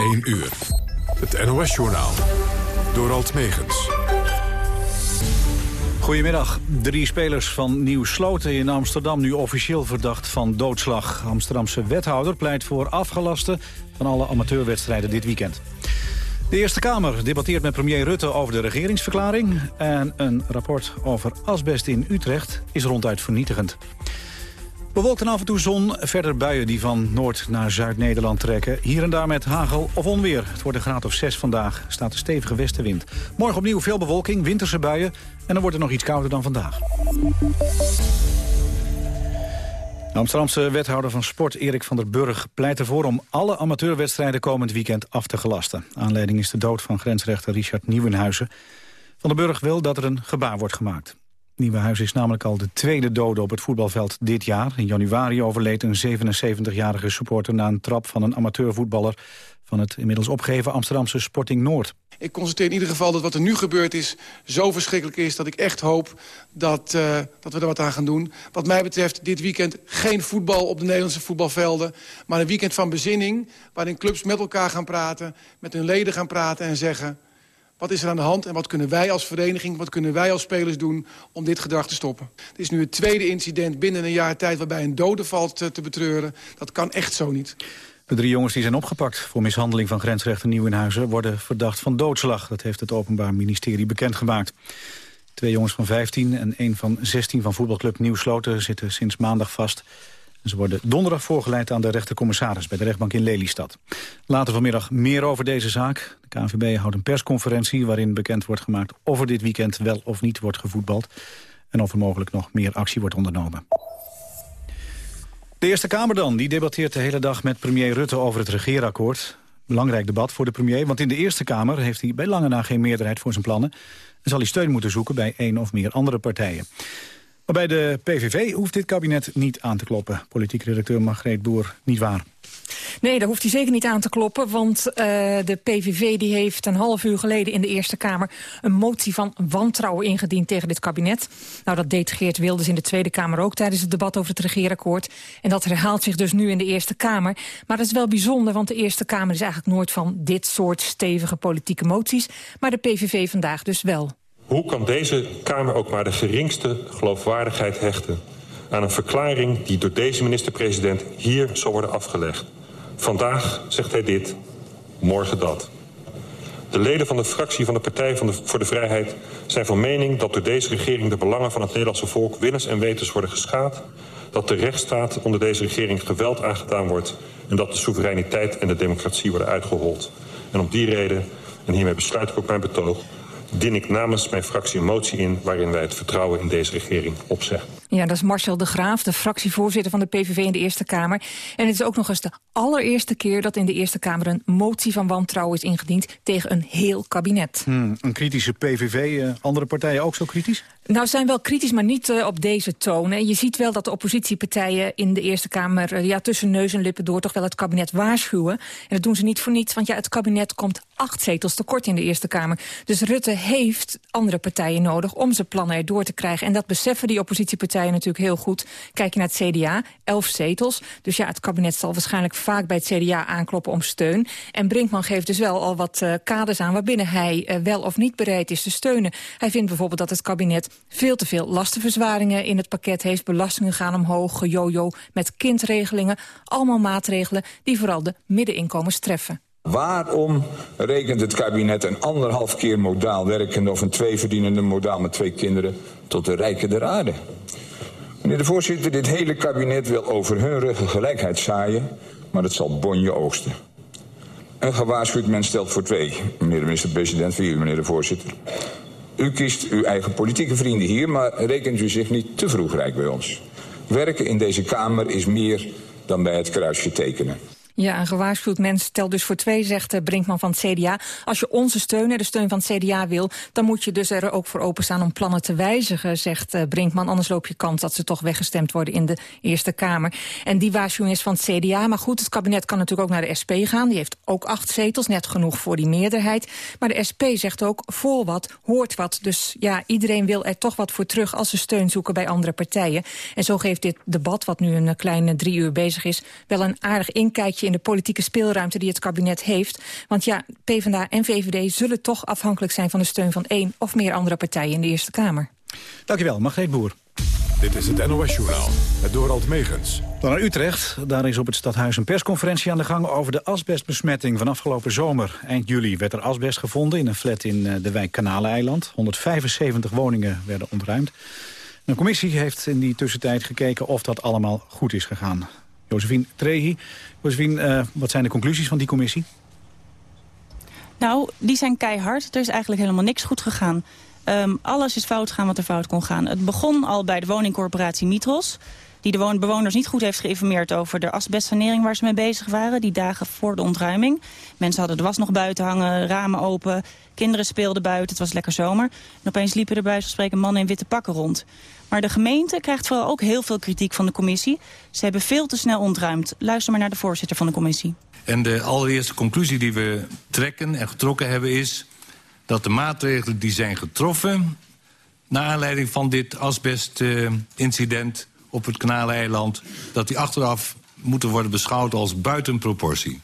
1 uur. Het NOS-journaal. Door Alt Megens. Goedemiddag. Drie spelers van Nieuw Sloten in Amsterdam nu officieel verdacht van doodslag. Amsterdamse wethouder pleit voor afgelasten van alle amateurwedstrijden dit weekend. De Eerste Kamer debatteert met premier Rutte over de regeringsverklaring... en een rapport over asbest in Utrecht is ronduit vernietigend. Bewolkt en af en toe zon, verder buien die van Noord naar Zuid-Nederland trekken. Hier en daar met hagel of onweer. Het wordt een graad of 6 vandaag, staat een stevige westenwind. Morgen opnieuw veel bewolking, winterse buien en dan wordt het nog iets kouder dan vandaag. De Amsterdamse wethouder van sport Erik van der Burg pleit ervoor om alle amateurwedstrijden komend weekend af te gelasten. Aanleiding is de dood van grensrechter Richard Nieuwenhuizen. Van der Burg wil dat er een gebaar wordt gemaakt. Nieuwenhuizen is namelijk al de tweede dode op het voetbalveld dit jaar. In januari overleed een 77-jarige supporter na een trap van een amateurvoetballer van het inmiddels opgegeven Amsterdamse Sporting Noord. Ik constateer in ieder geval dat wat er nu gebeurd is zo verschrikkelijk is... dat ik echt hoop dat, uh, dat we er wat aan gaan doen. Wat mij betreft dit weekend geen voetbal op de Nederlandse voetbalvelden... maar een weekend van bezinning waarin clubs met elkaar gaan praten... met hun leden gaan praten en zeggen... Wat is er aan de hand en wat kunnen wij als vereniging, wat kunnen wij als spelers doen om dit gedrag te stoppen? Het is nu het tweede incident binnen een jaar tijd waarbij een dode valt te, betreuren. Dat kan echt zo niet. De drie jongens die zijn opgepakt voor mishandeling van grensrechter Nieuwenhuizen... worden verdacht van doodslag. Dat heeft het Openbaar Ministerie bekendgemaakt. Twee jongens van 15 en één van 16 van voetbalclub Nieuwsloten... zitten sinds maandag vast. Ze worden donderdag voorgeleid aan de rechtercommissaris... bij de rechtbank in Lelystad. Later vanmiddag meer over deze zaak. De KNVB houdt een persconferentie waarin bekend wordt gemaakt... of er dit weekend wel of niet wordt gevoetbald... en of er mogelijk nog meer actie wordt ondernomen. De Eerste Kamer dan, die debatteert de hele dag met premier Rutte over het regeerakkoord. Belangrijk debat voor de premier, want in de Eerste Kamer heeft hij bij lange na geen meerderheid voor zijn plannen. En zal hij steun moeten zoeken bij één of meer andere partijen. Bij de PVV hoeft dit kabinet niet aan te kloppen. Politiek redacteur Margreet Boer, niet waar. Nee, daar hoeft hij zeker niet aan te kloppen. Want uh, de PVV die heeft een half uur geleden in de Eerste Kamer... een motie van wantrouwen ingediend tegen dit kabinet. Nou, dat deed Geert Wilders in de Tweede Kamer ook... tijdens het debat over het regeerakkoord. En dat herhaalt zich dus nu in de Eerste Kamer. Maar dat is wel bijzonder, want de Eerste Kamer is eigenlijk nooit van... dit soort stevige politieke moties. Maar de PVV vandaag dus wel. Hoe kan deze Kamer ook maar de geringste geloofwaardigheid hechten... aan een verklaring die door deze minister-president hier zal worden afgelegd? Vandaag zegt hij dit, morgen dat. De leden van de fractie van de Partij voor de Vrijheid zijn van mening dat door deze regering de belangen van het Nederlandse volk willens en wetens worden geschaad, dat de rechtsstaat onder deze regering geweld aangedaan wordt en dat de soevereiniteit en de democratie worden uitgehold. En om die reden, en hiermee besluit ik ook mijn betoog, dien ik namens mijn fractie een motie in waarin wij het vertrouwen in deze regering opzeggen. Ja, dat is Marcel de Graaf, de fractievoorzitter van de PVV in de Eerste Kamer. En het is ook nog eens de allereerste keer dat in de Eerste Kamer... een motie van wantrouwen is ingediend tegen een heel kabinet. Hmm, een kritische PVV, uh, andere partijen ook zo kritisch? Nou, zijn wel kritisch, maar niet uh, op deze toon. Je ziet wel dat de oppositiepartijen in de Eerste Kamer... Uh, ja, tussen neus en lippen door toch wel het kabinet waarschuwen. En dat doen ze niet voor niets, want ja, het kabinet komt acht zetels tekort in de Eerste Kamer. Dus Rutte heeft andere partijen nodig om zijn plannen erdoor te krijgen. En dat beseffen die oppositiepartijen natuurlijk heel goed. Kijk je naar het CDA, elf zetels. Dus ja, het kabinet zal waarschijnlijk vaak bij het CDA aankloppen om steun. En Brinkman geeft dus wel al wat uh, kaders aan... waarbinnen hij uh, wel of niet bereid is te steunen. Hij vindt bijvoorbeeld dat het kabinet veel te veel lastenverzwaringen in het pakket heeft. Belastingen gaan omhoog, gejojo met kindregelingen. Allemaal maatregelen die vooral de middeninkomens treffen. Waarom rekent het kabinet een anderhalf keer modaal werkende... of een tweeverdienende modaal met twee kinderen tot de rijken der aarde? Meneer de voorzitter, dit hele kabinet wil over hun ruggen gelijkheid zaaien... maar het zal bonje oogsten. Een gewaarschuwd mens stelt voor twee. Meneer de minister-president, voor u, meneer de voorzitter. U kiest uw eigen politieke vrienden hier... maar rekent u zich niet te vroeg rijk bij ons. Werken in deze Kamer is meer dan bij het kruisje tekenen. Ja, een gewaarschuwd mens stelt dus voor twee, zegt Brinkman van het CDA. Als je onze steun, de steun van het CDA wil... dan moet je dus er ook voor openstaan om plannen te wijzigen, zegt eh, Brinkman. Anders loop je kans dat ze toch weggestemd worden in de Eerste Kamer. En die waarschuwing is van het CDA. Maar goed, het kabinet kan natuurlijk ook naar de SP gaan. Die heeft ook acht zetels, net genoeg voor die meerderheid. Maar de SP zegt ook, voor wat, hoort wat. Dus ja, iedereen wil er toch wat voor terug als ze steun zoeken bij andere partijen. En zo geeft dit debat, wat nu een kleine drie uur bezig is... wel een aardig inkijkje in de politieke speelruimte die het kabinet heeft. Want ja, PvdA en VVD zullen toch afhankelijk zijn van de steun van één of meer andere partijen in de Eerste Kamer. Dankjewel, Margreet Boer. Dit is het NOS-journaal, het Dorald Megens. Dan naar Utrecht. Daar is op het stadhuis een persconferentie aan de gang... over de asbestbesmetting van afgelopen zomer. Eind juli werd er asbest gevonden in een flat in eh, de wijk Kanaleiland. 175 woningen werden ontruimd. Een commissie heeft in die tussentijd gekeken of dat allemaal goed is gegaan. Josephine Trehi. Josephine, uh, wat zijn de conclusies van die commissie? Nou, die zijn keihard. Er is eigenlijk helemaal niks goed gegaan. Um, alles is fout gaan wat er fout kon gaan. Het begon al bij de woningcorporatie Mitros die de bewoners niet goed heeft geïnformeerd over de asbestsanering waar ze mee bezig waren. Die dagen voor de ontruiming. Mensen hadden de was nog buiten hangen, ramen open. Kinderen speelden buiten, het was lekker zomer. En opeens liepen er bij spreken mannen in witte pakken rond. Maar de gemeente krijgt vooral ook heel veel kritiek van de commissie. Ze hebben veel te snel ontruimd. Luister maar naar de voorzitter van de commissie. En de allereerste conclusie die we trekken en getrokken hebben is dat de maatregelen die zijn getroffen... naar aanleiding van dit asbestincident op het Kanaleiland... dat die achteraf moeten worden beschouwd als buiten proportie.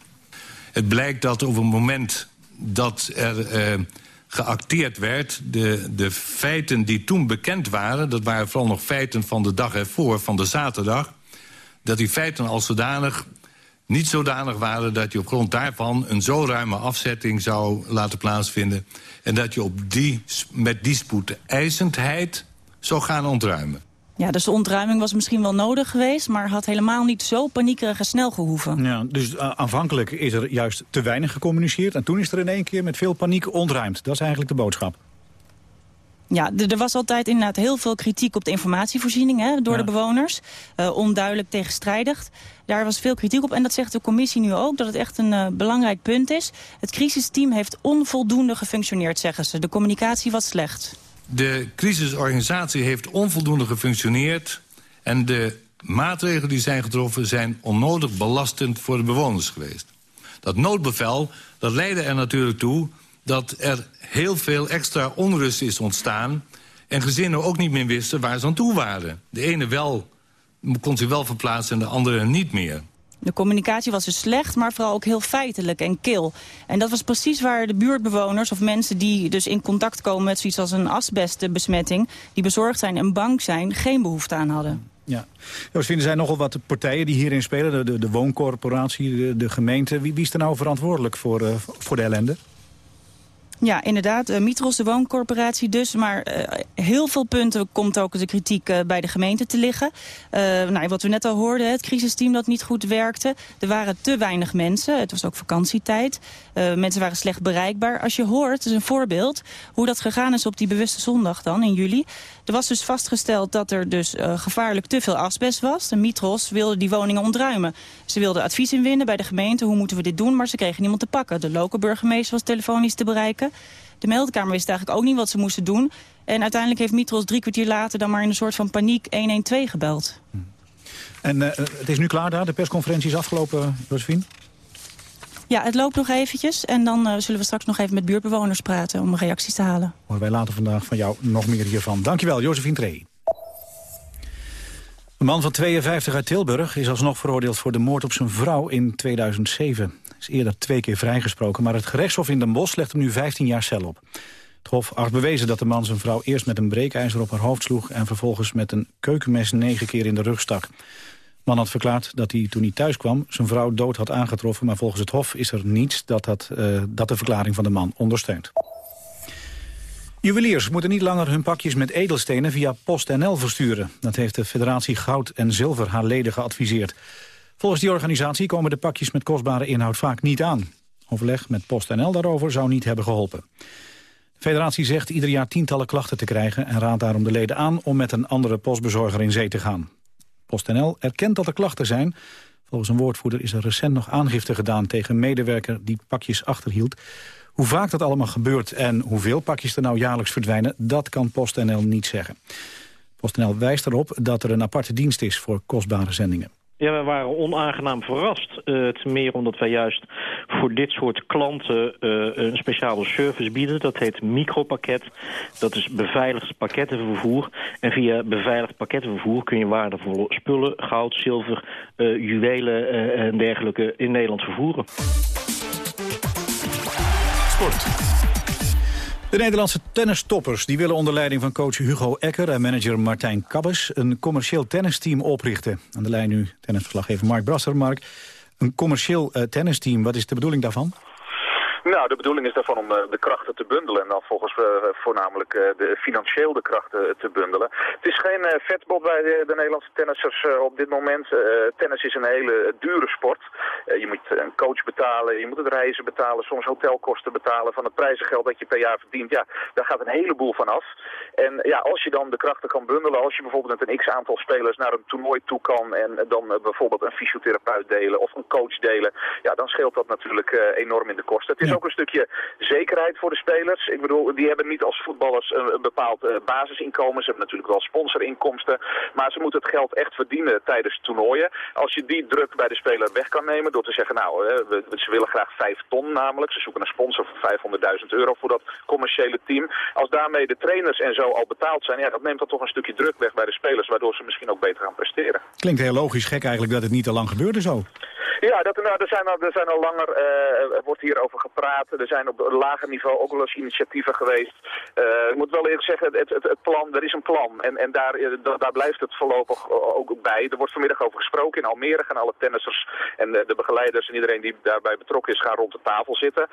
Het blijkt dat op het moment dat er uh, geacteerd werd... De, de feiten die toen bekend waren... dat waren vooral nog feiten van de dag ervoor, van de zaterdag... dat die feiten als zodanig niet zodanig waren dat je op grond daarvan... een zo ruime afzetting zou laten plaatsvinden... en dat je op die, met die spoedeisendheid zou gaan ontruimen. Ja, dus de ontruiming was misschien wel nodig geweest... maar had helemaal niet zo paniekerig en snel gehoeven. Ja, dus uh, aanvankelijk is er juist te weinig gecommuniceerd... en toen is er in één keer met veel paniek ontruimd. Dat is eigenlijk de boodschap. Ja, er was altijd inderdaad heel veel kritiek op de informatievoorziening hè, door de bewoners. Uh, onduidelijk, tegenstrijdig. Daar was veel kritiek op en dat zegt de commissie nu ook, dat het echt een uh, belangrijk punt is. Het crisisteam heeft onvoldoende gefunctioneerd, zeggen ze. De communicatie was slecht. De crisisorganisatie heeft onvoldoende gefunctioneerd... en de maatregelen die zijn getroffen zijn onnodig belastend voor de bewoners geweest. Dat noodbevel dat leidde er natuurlijk toe dat er heel veel extra onrust is ontstaan... en gezinnen ook niet meer wisten waar ze aan toe waren. De ene wel, kon zich wel verplaatsen en de andere niet meer. De communicatie was dus slecht, maar vooral ook heel feitelijk en kil. En dat was precies waar de buurtbewoners of mensen die dus in contact komen met zoiets als een asbestbesmetting, die bezorgd zijn en bang zijn, geen behoefte aan hadden. Ja. Joost, er zijn nogal wat partijen die hierin spelen. De, de, wooncorporatie, de, gemeente. Wie, wie, is er nou verantwoordelijk voor, uh, voor de ellende? Ja, inderdaad. Uh, Mitros, de wooncorporatie dus. Maar uh, heel veel punten komt ook de kritiek uh, bij de gemeente te liggen. nou, wat we net al hoorden, het crisisteam dat niet goed werkte. Er waren te weinig mensen. Het was ook vakantietijd. mensen waren slecht bereikbaar. Als je hoort, het is een voorbeeld, hoe dat gegaan is op die bewuste zondag dan in juli. Er was dus vastgesteld dat er dus gevaarlijk te veel asbest was. De Mitros wilde die woningen ontruimen. Ze wilden advies inwinnen bij de gemeente. Hoe moeten we dit doen? Maar ze kregen niemand te pakken. De lokale burgemeester was telefonisch te bereiken. De meldkamer wist eigenlijk ook niet wat ze moesten doen. En uiteindelijk heeft Mitros drie kwartier later dan maar in een soort van paniek 112 gebeld. En uh, het is nu klaar daar? De persconferentie is afgelopen, Josephine? Ja, het loopt nog eventjes. En dan uh, zullen we straks nog even met buurtbewoners praten om reacties te halen. Horen wij later vandaag van jou nog meer hiervan. Dankjewel, Josephine Tree. Een man van 52 uit Tilburg is alsnog veroordeeld voor de moord op zijn vrouw in 2007 is eerder twee keer vrijgesproken... maar het gerechtshof in Den Bosch legt hem nu 15 jaar cel op. Het hof acht bewezen dat de man zijn vrouw eerst met een breekijzer op haar hoofd sloeg... en vervolgens met een keukenmes negen keer in de rug stak. Man had verklaard dat hij toen hij thuis kwam zijn vrouw dood had aangetroffen... maar volgens het hof is er niets dat, dat, uh, dat de verklaring van de man ondersteunt. Juweliers moeten niet langer hun pakjes met edelstenen via PostNL versturen. Dat heeft de Federatie Goud en Zilver haar leden geadviseerd. Volgens die organisatie komen de pakjes met kostbare inhoud vaak niet aan. Overleg met PostNL daarover zou niet hebben geholpen. De federatie zegt ieder jaar tientallen klachten te krijgen... en raadt daarom de leden aan om met een andere postbezorger in zee te gaan. PostNL erkent dat er klachten zijn. Volgens een woordvoerder is er recent nog aangifte gedaan... tegen een medewerker die pakjes achterhield. Hoe vaak dat allemaal gebeurt en hoeveel pakjes er nou jaarlijks verdwijnen... dat kan PostNL niet zeggen. PostNL wijst erop dat er een aparte dienst is voor kostbare zendingen. Ja, we waren onaangenaam verrast. Uh, ten meer omdat wij juist voor dit soort klanten uh, een speciale service bieden. Dat heet micropakket. Dat is beveiligd pakkettenvervoer. En via beveiligd pakkettenvervoer kun je waardevolle spullen, goud, zilver, uh, juwelen en dergelijke in Nederland vervoeren. Sport. De Nederlandse tennistoppers die willen onder leiding van coach Hugo Ecker en manager Martijn Kabbes een commerciëel tennisteam oprichten. Aan de lijn nu tennisverslaggever Mark Brasser. Mark, een commerciëel uh, tennisteam, wat is de bedoeling daarvan? Nou, de bedoeling is daarvan om eh, de krachten te bundelen en dan volgens uh, voornamelijk uh, de, financieel de krachten te bundelen. Het is geen vetbod bij de, de, Nederlandse tennissers op dit moment. tennis is een hele dure sport. je moet een coach betalen, je moet het reizen betalen, soms hotelkosten betalen van het prijzengeld dat je per jaar verdient. Ja, daar gaat een heleboel van af. En ja, als je dan de krachten kan bundelen, als je bijvoorbeeld met een x-aantal spelers naar een toernooi toe kan en dan bijvoorbeeld een fysiotherapeut delen of een coach delen, ja, dan scheelt dat natuurlijk enorm in de kosten. Het is ook een stukje zekerheid voor de spelers. Ik bedoel, die hebben niet als voetballers een, bepaald uh, basisinkomen. Ze hebben natuurlijk wel sponsorinkomsten. Maar ze moeten het geld echt verdienen tijdens toernooien. Als je die druk bij de speler weg kan nemen door te zeggen... nou, we, ze willen graag 5 ton namelijk. Ze zoeken een sponsor voor 500.000 euro voor dat commerciële team. Als daarmee de trainers en zo al betaald zijn... ja, dat neemt dan toch een stukje druk weg bij de spelers... waardoor ze misschien ook beter gaan presteren. Klinkt heel logisch gek eigenlijk dat het niet te lang gebeurde zo. Ja, dat, nou, er, zijn al, er zijn al langer, uh, wordt hierover gepraat. Er zijn op lager niveau ook wel eens initiatieven geweest. Uh, ik moet wel eerlijk zeggen, het, het, het, plan, er is een plan. En, en daar, eh, daar blijft het voorlopig ook bij. Er wordt vanmiddag over gesproken. In Almere gaan alle tennissers en de, de begeleiders en iedereen die daarbij betrokken is, gaan rond de tafel zitten.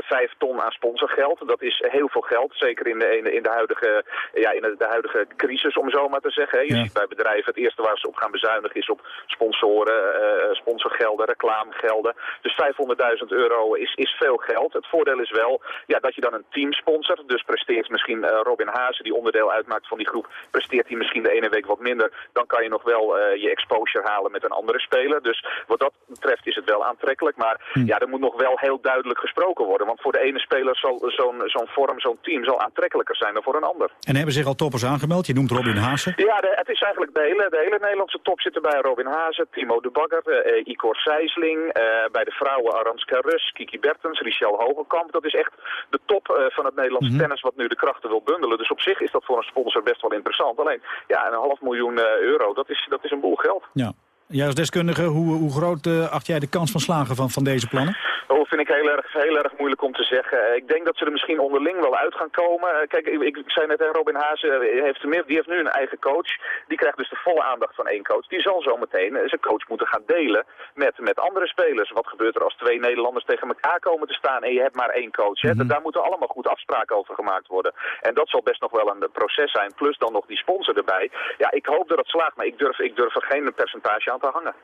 vijf ton aan sponsorgeld, dat is heel veel geld. Zeker in de, in de, huidige, ja, in de, de, huidige crisis, om zo maar te zeggen. Je ziet bij bedrijven, het eerste waar ze op gaan bezuinigen is op sponsoren, sponsorgeld reclamegelden. Dus 500.000 euro is, is veel geld. Het voordeel is wel ja, dat je dan een team sponsort. Dus presteert misschien uh, Robin Hazen, die onderdeel uitmaakt van die groep, presteert hij misschien de ene week wat minder. Dan kan je nog wel uh, je exposure halen met een andere speler. Dus wat dat betreft is het wel aantrekkelijk. Maar hm. ja, er moet nog wel heel duidelijk gesproken worden. Want voor de ene speler zal zo'n zo'n vorm, zo'n team, zal aantrekkelijker zijn dan voor een ander. En hebben zich al toppers aangemeld? Je noemt Robin Hazen. Ja, de, het is eigenlijk de hele, de hele Nederlandse top zit erbij. Robin Hazen, Timo de Bagger, uh, Igor Sijsling, bij de vrouwen Aranska Rus, Kiki Bertens, Richel Hogenkamp. Dat is echt de top uh, van het Nederlandse mm -hmm. tennis wat nu de krachten wil bundelen. Dus op zich is dat voor een sponsor best wel interessant. Alleen, ja, een half miljoen uh, euro, dat is, dat is een boel geld. Ja. Jij als deskundige, hoe, hoe groot acht jij de kans van slagen van, van deze plannen? Oh, vind ik heel erg, heel erg moeilijk om te zeggen. Ik denk dat ze er misschien onderling wel uit gaan komen. Kijk, ik, ik zei net, Robin Hazen heeft, meer, die heeft nu een eigen coach. Die krijgt dus de volle aandacht van één coach. Die zal zo meteen zijn coach moeten gaan delen met, met andere spelers. Wat gebeurt er als twee Nederlanders tegen elkaar komen te staan en je hebt maar één coach? Hè? Mm Daar moeten allemaal goed afspraken over gemaakt worden. En dat zal best nog wel een proces zijn. Plus dan nog die sponsor erbij. Ja, ik hoop dat het slaagt, maar ik durf, ik durf er geen percentage aan te hangen.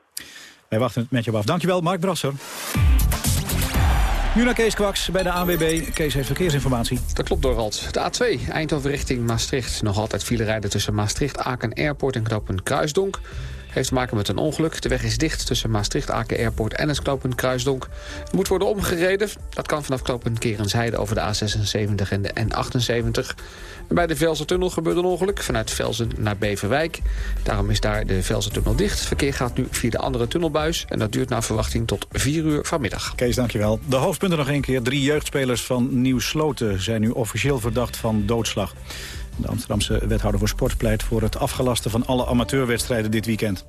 Wij wachten het met je af. Dankjewel, Mark Brasser. Nu naar Kees Kwaks bij de ANWB. Kees heeft verkeersinformatie. Dat klopt, Dorald. De A2, Eindhoven richting Maastricht. Nog altijd file rijden tussen Maastricht, Aken Airport en knooppunt Kruisdonk. Heeft te maken met een ongeluk. De weg is dicht tussen Maastricht-Aken Airport en het knooppunt Kruisdonk. Er moet worden omgereden. Dat kan vanaf knooppunt Kerensheide over de A76 en de N78. Bij de Velsertunnel gebeurde een ongeluk vanuit Velzen naar Beverwijk. Daarom is daar de Velsertunnel dicht. Verkeer gaat nu via de andere tunnelbuis. En dat duurt naar verwachting tot 4 uur vanmiddag. Kees, dankjewel. De hoofdpunten nog één keer. Drie jeugdspelers van Nieuw Sloten zijn nu officieel verdacht van doodslag. De Amsterdamse wethouder voor sport pleit voor het afgelasten van alle amateurwedstrijden dit weekend.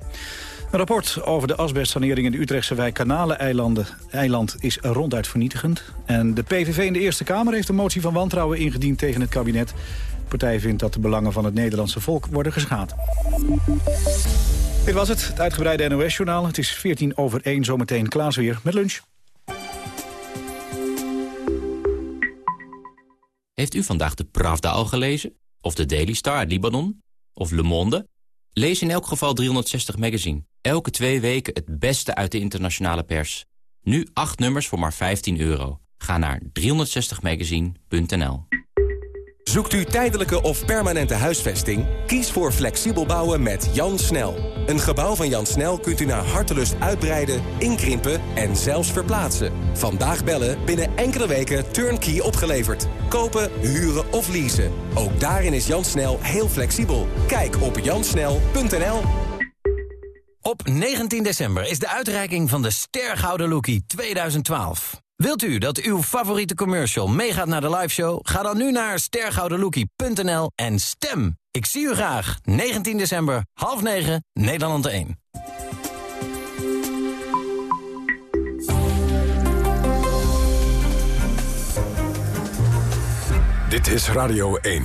Een rapport over de asbestsanering in de Utrechtse wijk Kanalen-eiland is ronduit vernietigend. En de PVV in de Eerste Kamer heeft een motie van wantrouwen ingediend tegen het kabinet. Partij vindt dat de belangen van het Nederlandse volk worden geschaad. Dit was het, het uitgebreide NOS-journaal. Het is 14 over 1, zometeen Klaas weer met lunch. Heeft u vandaag de Pravda al gelezen? Of de Daily Star Libanon? Of Le Monde? Lees in elk geval 360 Magazine. Elke twee weken het beste uit de internationale pers. Nu acht nummers voor maar 15 euro. Ga naar 360magazine.nl Zoekt u tijdelijke of permanente huisvesting? Kies voor flexibel bouwen met Jan Snel. Een gebouw van Jan Snel kunt u naar hartelust uitbreiden, inkrimpen en zelfs verplaatsen. Vandaag bellen, binnen enkele weken turnkey opgeleverd. Kopen, huren of leasen. Ook daarin is Jan Snel heel flexibel. Kijk op jansnel.nl. Op 19 december is de uitreiking van de Stergouden Lookie 2012. Wilt u dat uw favoriete commercial meegaat naar de liveshow? Ga dan nu naar stergoudenlookie.nl en stem. Ik zie u graag. 19 december, half 9, Nederland 1. Dit is Radio 1.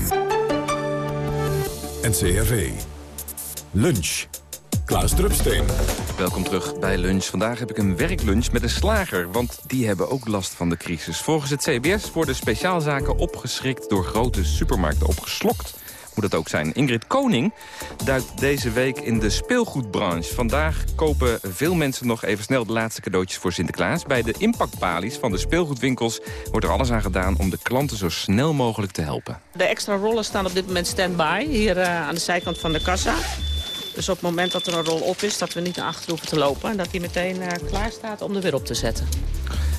NCRV. Lunch. Klaas Drupsteen. Welkom terug bij Lunch. Vandaag heb ik een werklunch met een slager, want die hebben ook last van de crisis. Volgens het CBS worden speciaalzaken opgeschrikt door grote supermarkten opgeslokt moet dat ook zijn. Ingrid Koning duikt deze week in de speelgoedbranche. Vandaag kopen veel mensen nog even snel de laatste cadeautjes voor Sinterklaas. Bij de impactpalies van de speelgoedwinkels wordt er alles aan gedaan... om de klanten zo snel mogelijk te helpen. De extra rollen staan op dit moment stand-by, hier uh, aan de zijkant van de kassa. Dus op het moment dat er een rol op is, dat we niet naar achter hoeven te lopen... en dat die meteen uh, klaar staat om er weer op te zetten.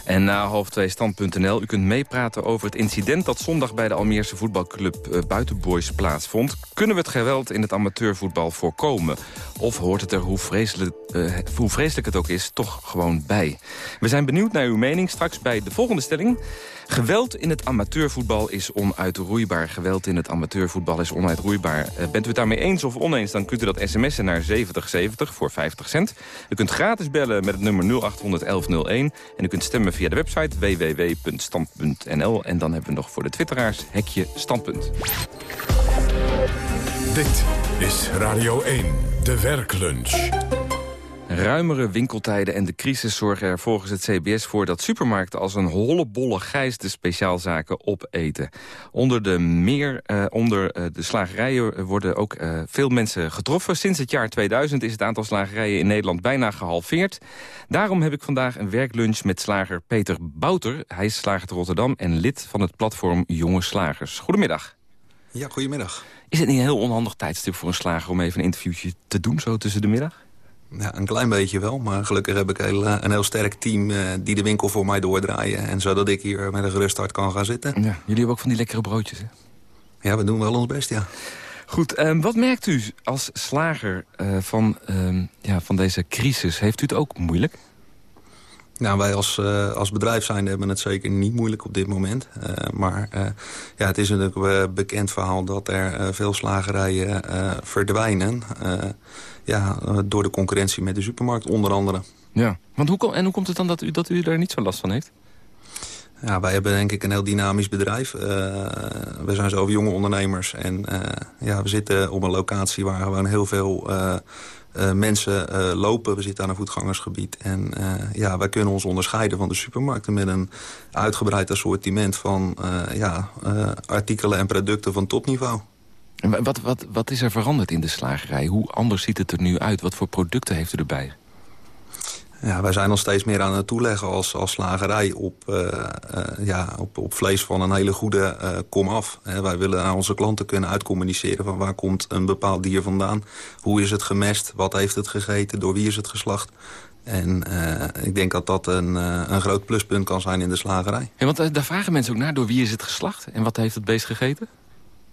En na half 2 stand.nl, u kunt meepraten over het incident... dat zondag bij de Almeerse voetbalclub uh, Buitenboys plaatsvond. Kunnen we het geweld in het amateurvoetbal voorkomen? Of hoort het er, hoe vreselijk, uh, hoe vreselijk het ook is, toch gewoon bij? We zijn benieuwd naar uw mening straks bij de volgende stelling... Geweld in het amateurvoetbal is onuitroeibaar. Geweld in het amateurvoetbal is onuitroeibaar. Uh, bent u het daarmee eens of oneens, dan kunt u dat sms'en naar 7070 voor 50 cent. U kunt gratis bellen met het nummer 081101. En u kunt stemmen via de website www.stand.nl. En dan hebben we nog voor de twitteraars hekje standpunt. Dit is Radio 1, de werklunch. Ruimere winkeltijden en de crisis zorgen er volgens het CBS voor... dat supermarkten als een hollebolle gijs de speciaalzaken opeten. Onder de, meer, uh, onder uh, de slagerijen worden ook uh, veel mensen getroffen. Sinds het jaar 2000 is het aantal slagerijen in Nederland bijna gehalveerd. Daarom heb ik vandaag een werklunch met slager Peter Bouter. Hij is slager te Rotterdam en lid van het platform Jonge Slagers. Goedemiddag. Ja, goedemiddag. Is het niet een heel onhandig tijdstip voor een slager om even een interviewtje te doen, zo tussen de middag? Ja, een klein beetje wel. Maar gelukkig heb ik heel, een heel sterk team uh, die de winkel voor mij doordraaien. En zodat ik hier met een gerust hart kan gaan zitten. Ja, jullie hebben ook van die lekkere broodjes, hè? Ja, we doen wel ons best, ja. Goed, um, wat merkt u als slager uh, van, um, ja, van deze crisis? Heeft u het ook moeilijk? Nou, wij als, uh, als bedrijf zijn hebben het zeker niet moeilijk op dit moment. Uh, maar uh, ja, het is natuurlijk een bekend verhaal dat er veel slagerijen verdwijnen. ja, door de concurrentie met de supermarkt onder andere. Ja, want hoe, en hoe komt het dan dat u, dat u daar niet zo last van heeft? Ja, wij hebben denk ik een heel dynamisch bedrijf. Uh, we zijn zelf jonge ondernemers. En uh, ja, we zitten op een locatie waar gewoon heel veel uh, mensen lopen. We zitten aan een voetgangersgebied. En ja, wij kunnen ons onderscheiden van de supermarkten... met een uitgebreid assortiment van ja, artikelen en producten van topniveau. En wat, wat, wat is er veranderd in de slagerij? Hoe anders ziet het er nu uit? Wat voor producten heeft u erbij? Ja, wij zijn nog steeds meer aan het toeleggen als, als slagerij op, uh, uh, ja, op, op vlees van een hele goede uh, kom af. wij willen aan onze klanten kunnen uitcommuniceren van waar komt een bepaald dier vandaan. Hoe is het gemest, wat heeft het gegeten, door wie is het geslacht. En ik denk dat dat een, een groot pluspunt kan zijn in de slagerij. Ja, want daar vragen mensen ook naar, door wie is het geslacht en wat heeft het beest gegeten?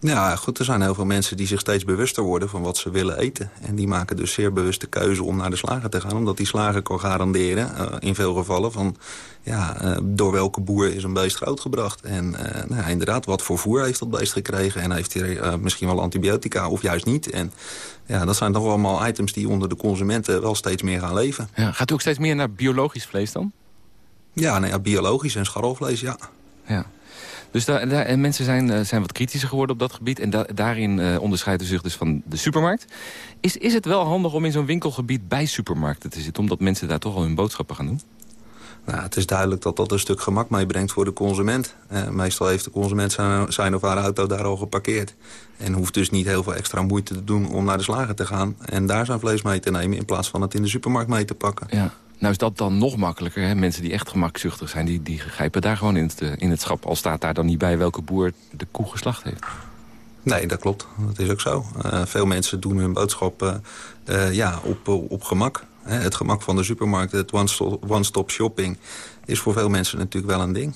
Ja, goed, er zijn heel veel mensen die zich steeds bewuster worden van wat ze willen eten. En die maken dus zeer bewuste keuze om naar de slager te gaan. Omdat die slager kan garanderen, uh, in veel gevallen, van ja, uh, door welke boer is een beest grootgebracht. En uh, nou ja, inderdaad, wat voor voer heeft dat beest gekregen? En heeft hij misschien wel antibiotica of juist niet? En ja, dat zijn toch allemaal items die onder de consumenten wel steeds meer gaan leven. Ja, gaat u ook steeds meer naar biologisch vlees dan? Ja, nou ja biologisch en scharrelvlees, ja. Dus daar, daar, en mensen zijn, zijn wat kritischer geworden op dat gebied. En da, daarin uh, onderscheidt u zich dus van de supermarkt. Is, is het wel handig om in zo'n winkelgebied bij supermarkten te zitten... omdat mensen daar toch al hun boodschappen gaan doen? Nou, het is duidelijk dat dat een stuk gemak meebrengt voor de consument. Eh, meestal heeft de consument zijn, zijn of haar auto daar al geparkeerd. En hoeft dus niet heel veel extra moeite te doen om naar de slager te gaan... en daar zijn vlees mee te nemen in plaats van het in de supermarkt mee te pakken. Ja. Nou is dat dan nog makkelijker. Hè? Mensen die echt gemakzuchtig zijn, die, die grijpen daar gewoon in het, in het schap. Al staat daar dan niet bij welke boer de koe geslacht heeft. Nee, dat klopt. Dat is ook zo. Uh, veel mensen doen hun boodschappen uh, ja, op, op gemak. Hè? Het gemak van de supermarkt, het one-stop one shopping... is voor veel mensen natuurlijk wel een ding.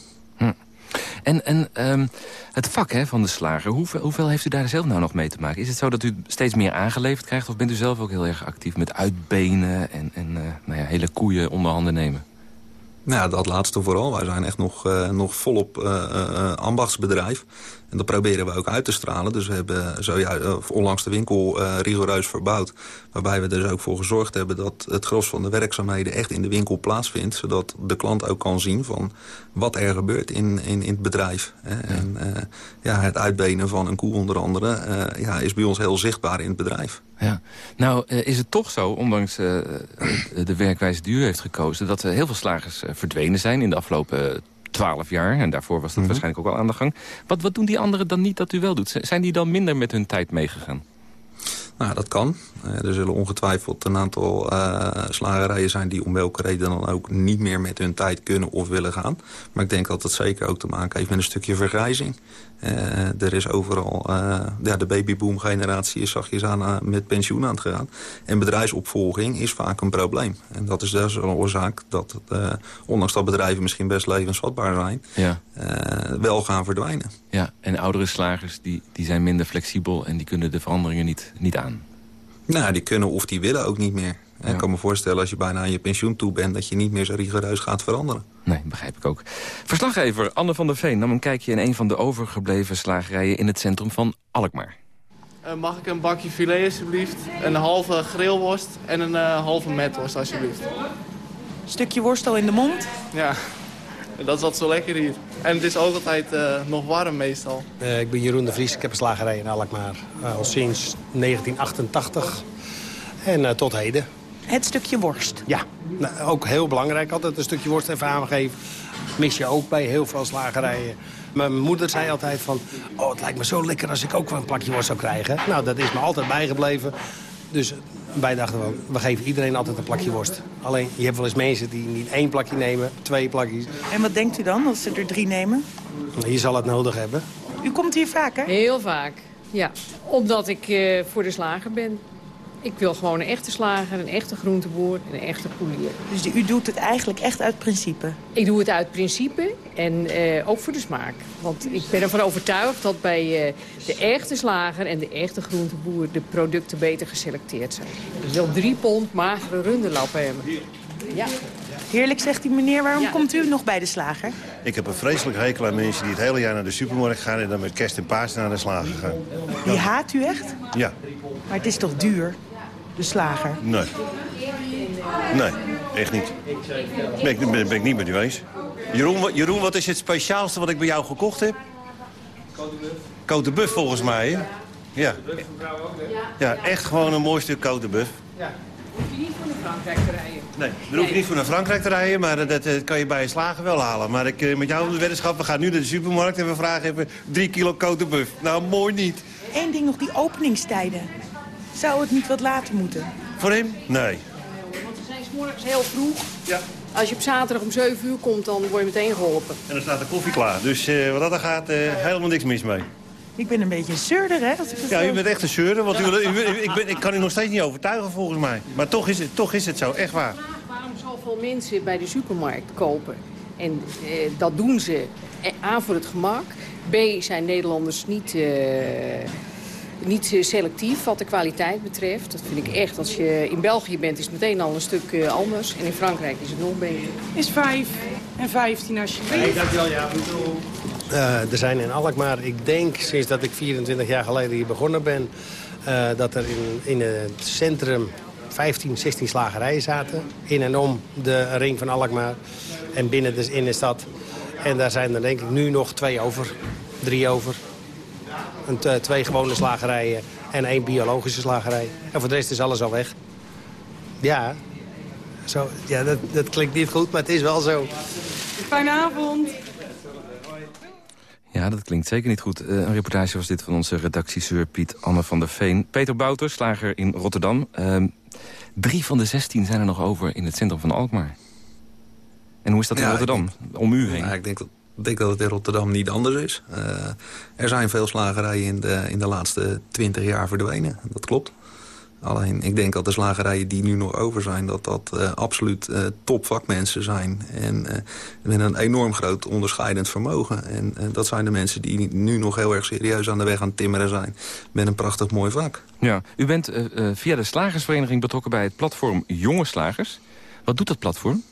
En, en ehm, het vak hè, van de slager, hoeveel, heeft u daar zelf nou nog mee te maken? Is het zo dat u steeds meer aangeleverd krijgt... of bent u zelf ook heel erg actief met uitbenen en, en uh, nou ja, hele koeien onder handen nemen? Nou, dat laatste vooral. Wij zijn echt nog, uh, nog volop uh, ambachtsbedrijf. En dat proberen we ook uit te stralen. Dus we hebben zojuist, onlangs de winkel rigoureus verbouwd. Waarbij we er dus ook voor gezorgd hebben dat het gros van de werkzaamheden echt in de winkel plaatsvindt. Zodat de klant ook kan zien van wat er gebeurt in, in, in het bedrijf. Hè. Ja. En ja, het uitbenen van een koe onder andere ja, is bij ons heel zichtbaar in het bedrijf. Ja. Nou is het toch zo, ondanks de werkwijze die u heeft gekozen... dat er heel veel slagers verdwenen zijn in de afgelopen twaalf jaar. En daarvoor was dat Mhm. waarschijnlijk ook al aan de gang. Wat, wat doen die anderen dan niet dat u wel doet? Zijn die dan minder met hun tijd meegegaan? Nou, dat kan. Eh, er zullen ongetwijfeld een aantal eh, slagerijen zijn... die om welke reden dan ook niet meer met hun tijd kunnen of willen gaan. Maar ik denk dat het zeker ook te maken heeft met een stukje vergrijzing. Eh, er is overal... eh, ja, de babyboom-generatie is zachtjes aan eh, met pensioen aan het gaan. En bedrijfsopvolging is vaak een probleem. En dat is dus een oorzaak dat, ondanks dat bedrijven misschien best levensvatbaar zijn... Ja. wel gaan verdwijnen. Ja, en oudere slagers die, die zijn minder flexibel... en die kunnen de veranderingen niet, niet aan. Nou, die kunnen of die willen ook niet meer. En Ik kan me voorstellen als je bijna aan je pensioen toe bent... dat je niet meer zo rigoureus gaat veranderen. Nee, begrijp ik ook. Verslaggever Anne van der Veen nam een kijkje in een van de overgebleven slagerijen... in het centrum van Alkmaar. Uh, mag ik een bakje filet alsjeblieft? Een halve grillworst en een uh, halve metworst alsjeblieft. Stukje worstel in de mond? Ja, dat is altijd zo lekker hier. En het is ook altijd uh, nog warm meestal. Uh, ik ben Jeroen de Vries, ik heb een slagerij in Alkmaar. Uh, al sinds 1988 en uh, tot heden. Het stukje worst? Ja, nou, ook heel belangrijk altijd een stukje worst even aangeven. Mis je ook bij heel veel slagerijen. Mijn moeder zei altijd van, oh het lijkt me zo lekker als ik ook wel een plakje worst zou krijgen. Nou, dat is me altijd bijgebleven. Dus wij dachten wel, we geven iedereen altijd een plakje worst. Alleen, je hebt wel eens mensen die niet één plakje nemen, twee plakjes. En wat denkt u dan als ze er drie nemen? Je zal het nodig hebben. U komt hier vaker? Heel vaak, ja. Omdat ik uh, voor de slager ben. Ik wil gewoon een echte slager, een echte groenteboer en een echte poelier. Dus u doet het eigenlijk echt uit principe? Ik doe het uit principe en uh, ook voor de smaak. Want ik ben ervan overtuigd dat bij uh, de echte slager en de echte groenteboer... de producten beter geselecteerd zijn. Dus wel drie pond magere runderlappen hebben. Ja. Heerlijk, zegt die meneer. Waarom ja. komt u nog bij de slager? Ik heb een vreselijk hekel aan mensen die het hele jaar naar de supermarkt gaan... en dan met kerst en paas naar de slager gaan. Die ja. haat u echt? Ja. Maar het is toch duur, de slager? Nee. Nee, echt niet. Ben ik, ben, ben ik niet met u eens. Jeroen, Jeroen, wat is het speciaalste wat ik bij jou gekocht heb? Cote buff volgens mij, hè? Ja. Ja, echt gewoon een mooi stuk cote buff. Ja. Hoef je niet voor naar Frankrijk te rijden. Nee, dan hoef je niet voor naar Frankrijk te rijden, maar dat, dat kan je bij een slager wel halen. Maar ik, met jou de weddenschap, we gaan nu naar de supermarkt en we vragen even drie kilo cote buff. Nou, mooi niet. Eén ding nog, die openingstijden. Zou het niet wat later moeten? Voor hem? Nee. Want ze zijn morgens heel vroeg. Ja. Als je op zaterdag om 7 uur komt, dan word je meteen geholpen. En dan staat de koffie klaar. Dus uh, wat dat er gaat, uh, helemaal niks mis mee. Ik ben een beetje een zeurder, hè? Als ik ja, u bent echt een zeurder. Want u, u, u, ik, ben, ik kan u nog steeds niet overtuigen, volgens mij. Maar toch is het, toch is het zo, echt waar. Waarom zoveel mensen bij de supermarkt kopen? En eh, dat doen ze A voor het gemak. B zijn Nederlanders niet, uh, niet selectief wat de kwaliteit betreft. Dat vind ik echt. Als je in België bent is het meteen al een stuk uh, anders. En in Frankrijk is het nog beter. Is 5 en 15 alsjeblieft. Nee, dankjewel. Ja, uh, er zijn in Alkmaar, ik denk sinds dat ik 24 jaar geleden hier begonnen ben... Uh, dat er in, in het centrum 15, 16 slagerijen zaten. In en om de ring van Alkmaar. En binnen de innenstad. En daar zijn er denk ik nu nog twee over. Drie over. En twee gewone slagerijen en één biologische slagerij. En voor de rest is alles al weg. Ja, zo, ja dat, dat klinkt niet goed, maar het is wel zo. Fijne avond. Ja, dat klinkt zeker niet goed. Uh, een reportage was dit van onze redactieseur Piet Anne van der Veen. Peter Bouter, slager in Rotterdam. Uh, drie van de zestien zijn er nog over in het centrum van Alkmaar. En hoe is dat in ja, Rotterdam, denk, om u heen? Ja, ik denk dat, denk dat het in Rotterdam niet anders is. Uh, er zijn veel slagerijen in de, in de laatste twintig jaar verdwenen. Dat klopt. Alleen, ik denk dat de slagerijen die nu nog over zijn... dat dat uh, absoluut uh, topvakmensen zijn. En uh, met een enorm groot onderscheidend vermogen. En dat zijn de mensen die nu nog heel erg serieus aan de weg aan het timmeren zijn. Met een prachtig mooi vak. Ja, u bent via de slagersvereniging betrokken bij het platform Jonge Slagers. Wat doet dat platform?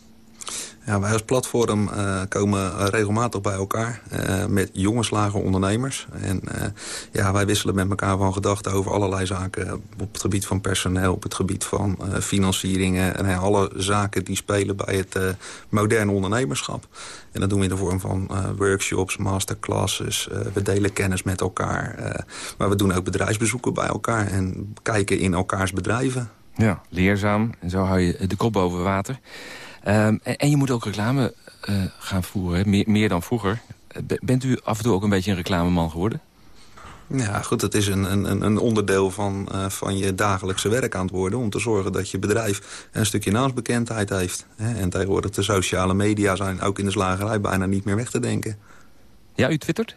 Ja, wij als platform uh, komen regelmatig bij elkaar uh, met jonge slager ondernemers. En uh, ja, wij wisselen met elkaar van gedachten over allerlei zaken op het gebied van personeel, op het gebied van financieringen en alle zaken die spelen bij het moderne ondernemerschap. En dat doen we in de vorm van workshops, masterclasses, we delen kennis met elkaar. maar we doen ook bedrijfsbezoeken bij elkaar en kijken in elkaars bedrijven. Ja, leerzaam. En zo hou je de kop boven water. Um, en, en, je moet ook reclame uh, gaan voeren, meer, meer, dan vroeger. bent u af en toe ook een beetje een reclameman geworden? Ja, goed, het is een, een, een onderdeel van, uh, van je dagelijkse werk aan het worden... om te zorgen dat je bedrijf een stukje naamsbekendheid heeft. Hè? En tegenwoordig de sociale media zijn ook in de slagerij bijna niet meer weg te denken. Ja, u twittert?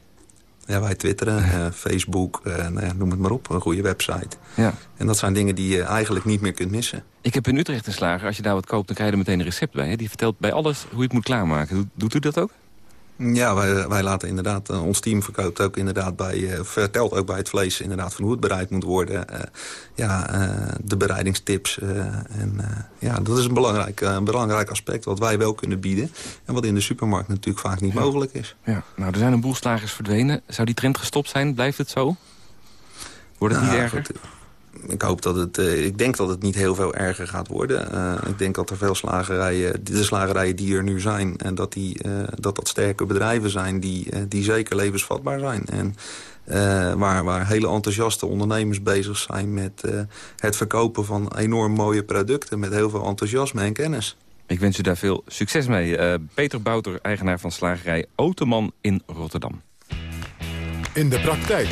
Ja, wij twitteren, uh, Facebook, uh, nou noem het maar op, een goede website. Ja. En dat zijn dingen die je eigenlijk niet meer kunt missen. Ik heb in Utrecht een slager, als je daar wat koopt, dan krijg je er meteen een recept bij. Hè? Die vertelt bij alles hoe je het moet klaarmaken. Doet u dat ook? Ja, wij, wij laten inderdaad, uh, ons team verkoopt ook inderdaad bij, uh, vertelt ook bij het vlees inderdaad van hoe het bereid moet worden. Uh, ja, de bereidingstips. en ja, dat is een belangrijk, een belangrijk aspect wat wij wel kunnen bieden. En wat in de supermarkt natuurlijk vaak niet ja. mogelijk is. Ja, nou er zijn een boel slagers verdwenen. Zou die trend gestopt zijn? Blijft het zo? Wordt het nou, niet erger? Goed ik hoop dat het, uh, ik denk dat het niet heel veel erger gaat worden. Uh, ik denk dat er veel slagerijen, de slagerijen die er nu zijn... en dat die, uh, dat, dat sterke bedrijven zijn die, die zeker levensvatbaar zijn. En waar, waar hele enthousiaste ondernemers bezig zijn met het verkopen van enorm mooie producten... met heel veel enthousiasme en kennis. Ik wens u daar veel succes mee. Peter Bouter, eigenaar van slagerij Oteman in Rotterdam. In de praktijk.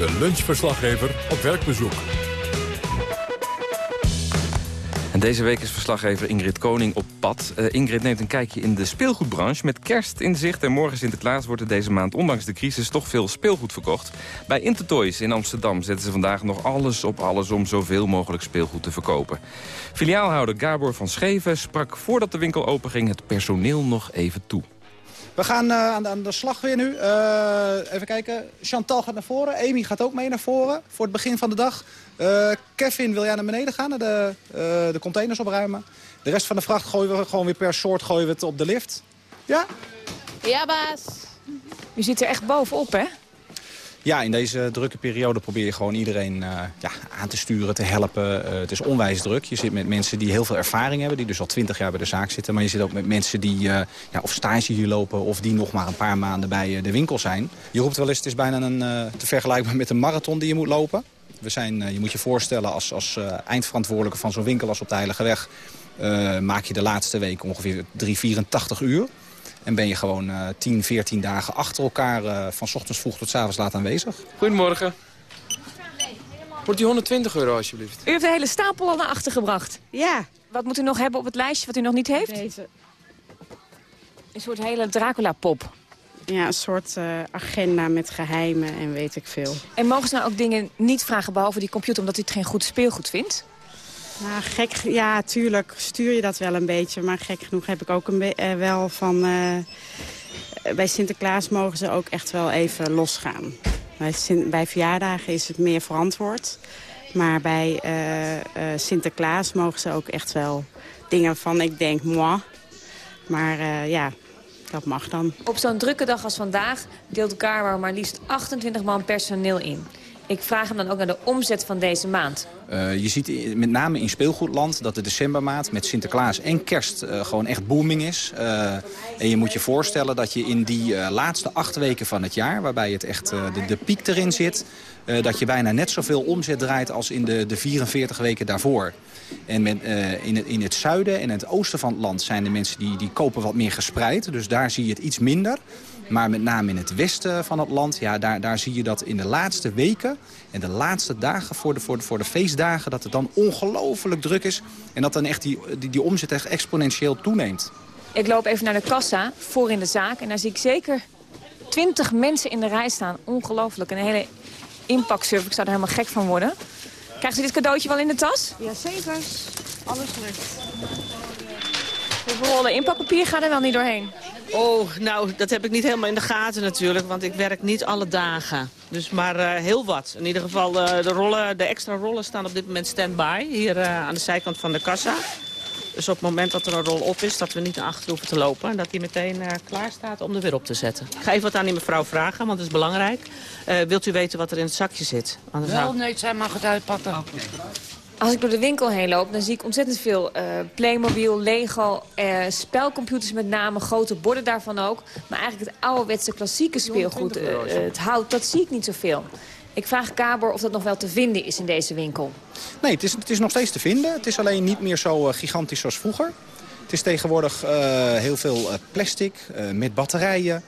De lunchverslaggever op werkbezoek. En deze week is verslaggever Ingrid Koning op pad. Uh, Ingrid neemt een kijkje in de speelgoedbranche. Met kerst in zicht en morgen Sinterklaas wordt er deze maand... ondanks de crisis toch veel speelgoed verkocht. Bij Intertoys in Amsterdam zetten ze vandaag nog alles op alles... om zoveel mogelijk speelgoed te verkopen. Filiaalhouder Gabor van Scheven sprak voordat de winkel openging... het personeel nog even toe. We gaan uh, aan, de, aan, de, slag weer nu. Uh, even kijken. Chantal gaat naar voren. Amy gaat ook mee naar voren voor het begin van de dag. Uh, Kevin, wil jij naar beneden gaan? Naar de, de containers opruimen. De rest van de vracht gooien we gewoon weer per soort gooien we het op de lift. Ja? Ja, baas. U zit er echt bovenop, hè? Ja, in deze drukke periode probeer je gewoon iedereen uh, ja, aan te sturen, te helpen. Uh, het is onwijs druk. Je zit met mensen die heel veel ervaring hebben, die dus al twintig jaar bij de zaak zitten. Maar je zit ook met mensen die uh, ja, of stage hier lopen of die nog maar een paar maanden bij de winkel zijn. Je roept wel eens, het is bijna een, te vergelijkbaar met een marathon die je moet lopen. We zijn, je moet je voorstellen als, als eindverantwoordelijke van zo'n winkel als op de Heilige Weg... maak je de laatste week ongeveer 3, 84 uur. En ben je gewoon uh, 10, 14 dagen achter elkaar uh, van s ochtends vroeg tot s avonds laat aanwezig. Goedemorgen. Wordt die 120 euro alsjeblieft? U heeft de hele stapel al naar achter gebracht. Ja. Wat moet u nog hebben op het lijstje wat u nog niet heeft? Deze. Een soort hele Dracula-pop. Ja, een soort uh, agenda met geheimen en weet ik veel. En mogen ze nou ook dingen niet vragen behalve die computer... omdat u het geen goed speelgoed vindt? Nou, gek, ja, tuurlijk stuur je dat wel een beetje. Maar gek genoeg heb ik ook een uh, wel van... Uh, bij Sinterklaas mogen ze ook echt wel even losgaan. Bij, bij verjaardagen is het meer verantwoord. Maar bij uh, Sinterklaas mogen ze ook echt wel dingen van, ik denk, moi. Maar ja, dat mag dan. Op zo'n drukke dag als vandaag deelt Carwar maar liefst 28 man personeel in. Ik vraag hem dan ook naar de omzet van deze maand. Uh, je ziet met name in speelgoedland dat de decembermaand met Sinterklaas en kerst uh, gewoon echt booming is. Uh, en je moet je voorstellen dat je in die laatste acht weken van het jaar... waarbij het echt de, de, piek erin zit... dat je bijna net zoveel omzet draait als in de, de 44 weken daarvoor. En met, in, het, in het zuiden en het oosten van het land zijn de mensen die, die kopen wat meer gespreid. Dus daar zie je het iets minder. Maar met name in het westen van het land, ja, daar, daar zie je dat in de laatste weken... en de laatste dagen voor de, voor de, voor de feestdagen... dat het dan ongelooflijk druk is. En dat dan echt die, die, die omzet echt exponentieel toeneemt. Ik loop even naar de kassa, voor in de zaak. En daar zie ik zeker 20 mensen in de rij staan. Ongelooflijk. Een hele impactsurf. Ik zou er helemaal gek van worden. Krijgt ze dit cadeautje wel in de tas? Ja, zeker. Alles lukt. Hoeveel rollen inpakpapier gaan er wel niet doorheen? Oh, nou, dat heb ik niet helemaal in de gaten natuurlijk, want ik werk niet alle dagen. Dus maar eh, heel wat. In ieder geval, eh, de, rollen, de extra rollen staan op dit moment stand-by, hier eh, aan de zijkant van de kassa. Dus op het moment dat er een rol op is, dat we niet naar achter hoeven te lopen. En dat die meteen klaar staat om er weer op te zetten. Ik ga even wat aan die mevrouw vragen, want dat is belangrijk. wilt u weten wat er in het zakje zit? Anders Wel, nee, zij mag het uitpakken. Als ik door de winkel heen loop, dan zie ik ontzettend veel uh, Playmobil, Lego, uh, spelcomputers met name, grote borden daarvan ook. Maar eigenlijk het ouderwetse klassieke speelgoed, uh, het hout, dat zie ik niet zoveel. Ik vraag Kabor of dat nog wel te vinden is in deze winkel. Nee, het is, het is nog steeds te vinden. Het is alleen niet meer zo gigantisch zoals vroeger. Het is tegenwoordig heel veel plastic met batterijen.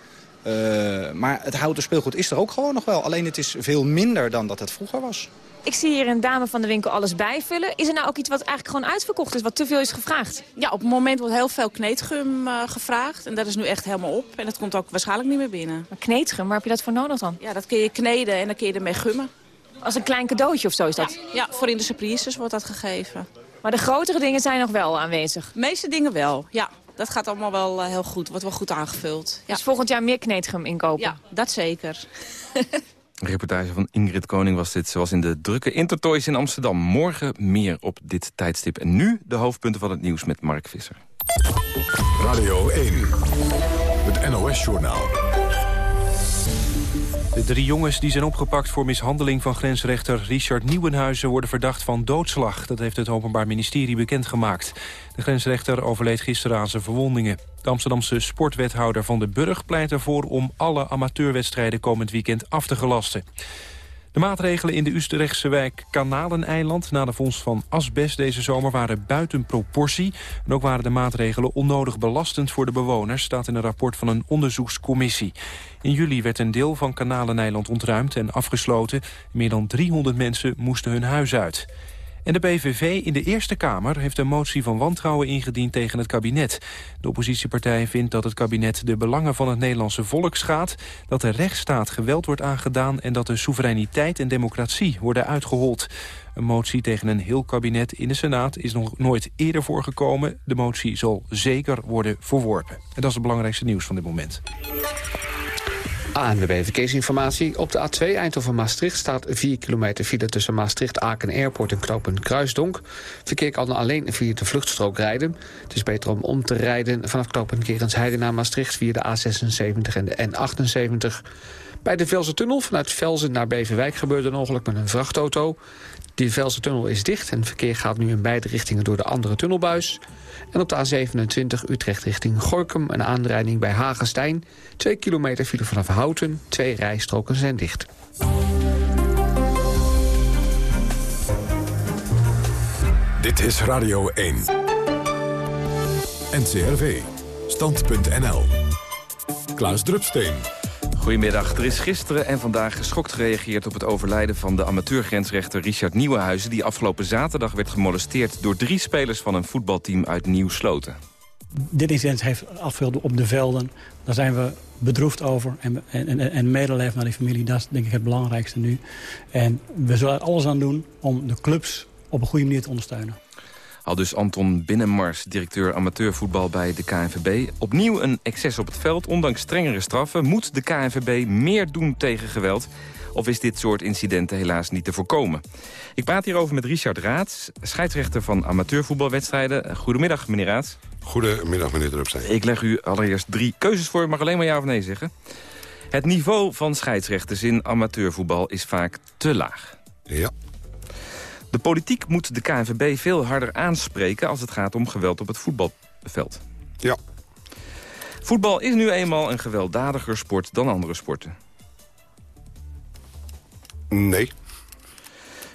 maar het houten speelgoed is er ook gewoon nog wel. Alleen het is veel minder dan dat het vroeger was. Ik zie hier een dame van de winkel alles bijvullen. Is er nou ook iets wat eigenlijk gewoon uitverkocht is, wat te veel is gevraagd? Ja, op het moment wordt heel veel kneedgum uh, gevraagd. En dat is nu echt helemaal op. En dat komt ook waarschijnlijk niet meer binnen. Maar kneedgum, waar heb je dat voor nodig dan? Ja, dat kun je kneden en dan kun je ermee gummen. Als een klein cadeautje of zo is dat? Ja, ja voor in de surprises wordt dat gegeven. Maar de grotere dingen zijn nog wel aanwezig? De meeste dingen wel, ja. Dat gaat allemaal wel uh, heel goed, wordt wel goed aangevuld. Ja. Dus volgend jaar meer kneedgum inkopen? Ja, dat zeker. Een reportage van Ingrid Koning was dit, zoals in de drukke Intertoys in Amsterdam. Morgen meer op dit tijdstip. En nu de hoofdpunten van het nieuws met Mark Visser. Radio 1, het NOS-journaal. De drie jongens die zijn opgepakt voor mishandeling van grensrechter Richard Nieuwenhuizen worden verdacht van doodslag. Dat heeft het Openbaar Ministerie bekendgemaakt. De grensrechter overleed gisteren aan zijn verwondingen. De Amsterdamse sportwethouder Van de Burg pleit ervoor om alle amateurwedstrijden komend weekend af te gelasten. De maatregelen in de Utrechtse wijk Kanaleneiland... na de vondst van asbest deze zomer waren buiten proportie. En ook waren de maatregelen onnodig belastend voor de bewoners... staat in een rapport van een onderzoekscommissie. In juli werd een deel van Kanaleneiland ontruimd en afgesloten. Meer dan 300 mensen moesten hun huis uit. En de PVV in de Eerste Kamer heeft een motie van wantrouwen ingediend tegen het kabinet. De oppositiepartij vindt dat het kabinet de belangen van het Nederlandse volk schaadt, dat de rechtsstaat geweld wordt aangedaan en dat de soevereiniteit en democratie worden uitgehold. Een motie tegen een heel kabinet in de Senaat is nog nooit eerder voorgekomen. De motie zal zeker worden verworpen. En dat is het belangrijkste nieuws van dit moment. ANWB Verkeersinformatie. Op de A2 Eindhoven-Maastricht staat 4 kilometer file... tussen Maastricht-Aken Airport en knooppunt Kruisdonk. Verkeer kan alleen via de vluchtstrook rijden. Het is beter om om te rijden vanaf knooppunt Kerensheide naar Maastricht... via de A76 en de N78. Bij de Velze-tunnel vanuit Velzen naar Beverwijk gebeurde een ongeluk met een vrachtauto. Die Velze-tunnel is dicht en verkeer gaat nu in beide richtingen door de andere tunnelbuis. En op de A27 Utrecht richting Gorkum een aanrijding bij Hagenstein. Twee kilometer file vanaf Houten, twee rijstroken zijn dicht. Dit is Radio 1. NCRV. Stand.nl. Klaas Drupsteen. Goedemiddag. Er is gisteren en vandaag geschokt gereageerd op het overlijden van de amateurgrensrechter Richard Nieuwenhuizen... die afgelopen zaterdag werd gemolesteerd door drie spelers van een voetbalteam uit Nieuw-Sloten. Dit incident heeft afgelopen op de velden. Daar zijn we bedroefd over. En, en, en medeleven naar die familie, dat is denk ik het belangrijkste nu. En we zullen er alles aan doen om de clubs op een goede manier te ondersteunen. Al dus Anton Binnenmars, directeur amateurvoetbal bij de KNVB. Opnieuw een excess op het veld. Ondanks strengere straffen moet de KNVB meer doen tegen geweld. Of is dit soort incidenten helaas niet te voorkomen? Ik praat hierover met Richard Raats, scheidsrechter van amateurvoetbalwedstrijden. Goedemiddag, meneer Raats. Goedemiddag, meneer Drupstein. Ik leg u allereerst drie keuzes voor. Ik mag alleen maar ja of nee zeggen. Het niveau van scheidsrechters in amateurvoetbal is vaak te laag. Ja. De politiek moet de KNVB veel harder aanspreken... als het gaat om geweld op het voetbalveld. Ja. Voetbal is nu eenmaal een gewelddadiger sport dan andere sporten. Nee.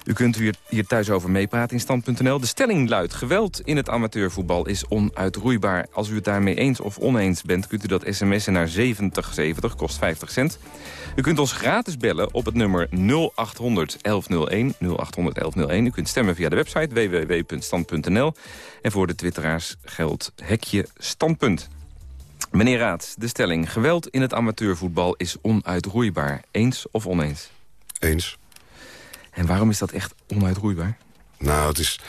U kunt hier, hier thuis over meepraten in stand.nl. De stelling luidt, geweld in het amateurvoetbal is onuitroeibaar. Als u het daarmee eens of oneens bent, kunt u dat sms'en naar 7070, kost 50 cent. U kunt ons gratis bellen op het nummer 0800 1101, 0800 1101. U kunt stemmen via de website www.stand.nl. En voor de twitteraars geldt hekje standpunt. Meneer Raad, de stelling, geweld in het amateurvoetbal is onuitroeibaar. Eens of oneens? Eens. En waarom is dat echt onuitroeibaar? Nou, het is...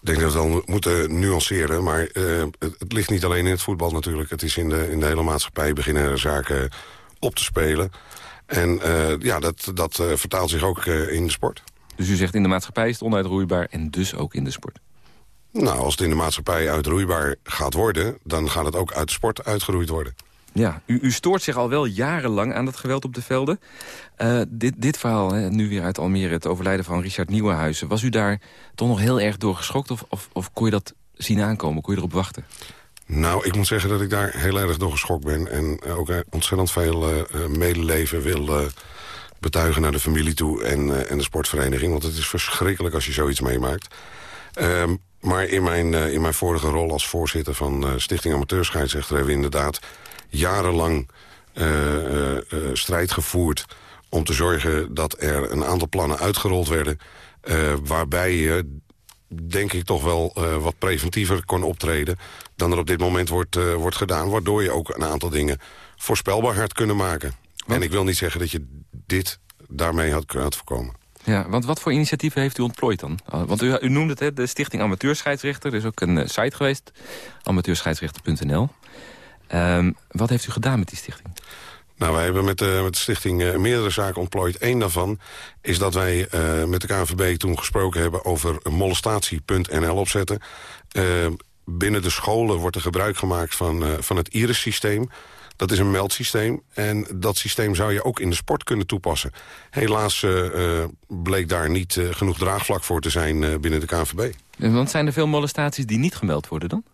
Ik denk dat we wel moeten nuanceren, maar uh, het, het, ligt niet alleen in het voetbal natuurlijk. Het is in de, in de hele maatschappij beginnen zaken op te spelen. En uh, ja, dat, dat uh, vertaalt zich ook in de sport. Dus u zegt in de maatschappij is het onuitroeibaar en dus ook in de sport? Nou, als het in de maatschappij uitroeibaar gaat worden... dan gaat het ook uit de sport uitgeroeid worden. Ja, u, u, stoort zich al wel jarenlang aan dat geweld op de velden. Uh, dit, dit verhaal, hè, nu weer uit Almere, het overlijden van Richard Nieuwenhuizen... was u daar toch nog heel erg door geschokt of, of, of kon je dat zien aankomen? Kon je erop wachten? Nou, ik moet zeggen dat ik daar heel erg door geschokt ben... en ook ontzettend veel medeleven wil betuigen naar de familie toe... En, en de sportvereniging, want het is verschrikkelijk als je zoiets meemaakt. Ehm, maar in mijn, in mijn vorige rol als voorzitter van Stichting Amateurscheidsrechter... hebben we inderdaad jarenlang uh, uh, strijd gevoerd om te zorgen dat er een aantal plannen uitgerold werden... waarbij je, denk ik, toch wel wat preventiever kon optreden... dan er op dit moment wordt, wordt gedaan... waardoor je ook een aantal dingen voorspelbaar had kunnen maken. En ik wil niet zeggen dat je dit daarmee had, had voorkomen. Ja, want wat voor initiatieven heeft u ontplooid dan? Want u, u noemde het, hè, de Stichting Amateurscheidsrechter. Er is ook een site geweest, amateurscheidsrechter.nl. Um, wat heeft u gedaan met die stichting? Nou, wij hebben met de, met de stichting uh, meerdere zaken ontplooid. Eén daarvan is dat wij uh, met de KNVB toen gesproken hebben... over molestatie.nl opzetten. Uh, binnen de scholen wordt er gebruik gemaakt van, van het IRIS-systeem. Dat is een meldsysteem en dat systeem zou je ook in de sport kunnen toepassen. Helaas bleek daar niet genoeg draagvlak voor te zijn binnen de KNVB. Want zijn er veel molestaties die niet gemeld worden dan?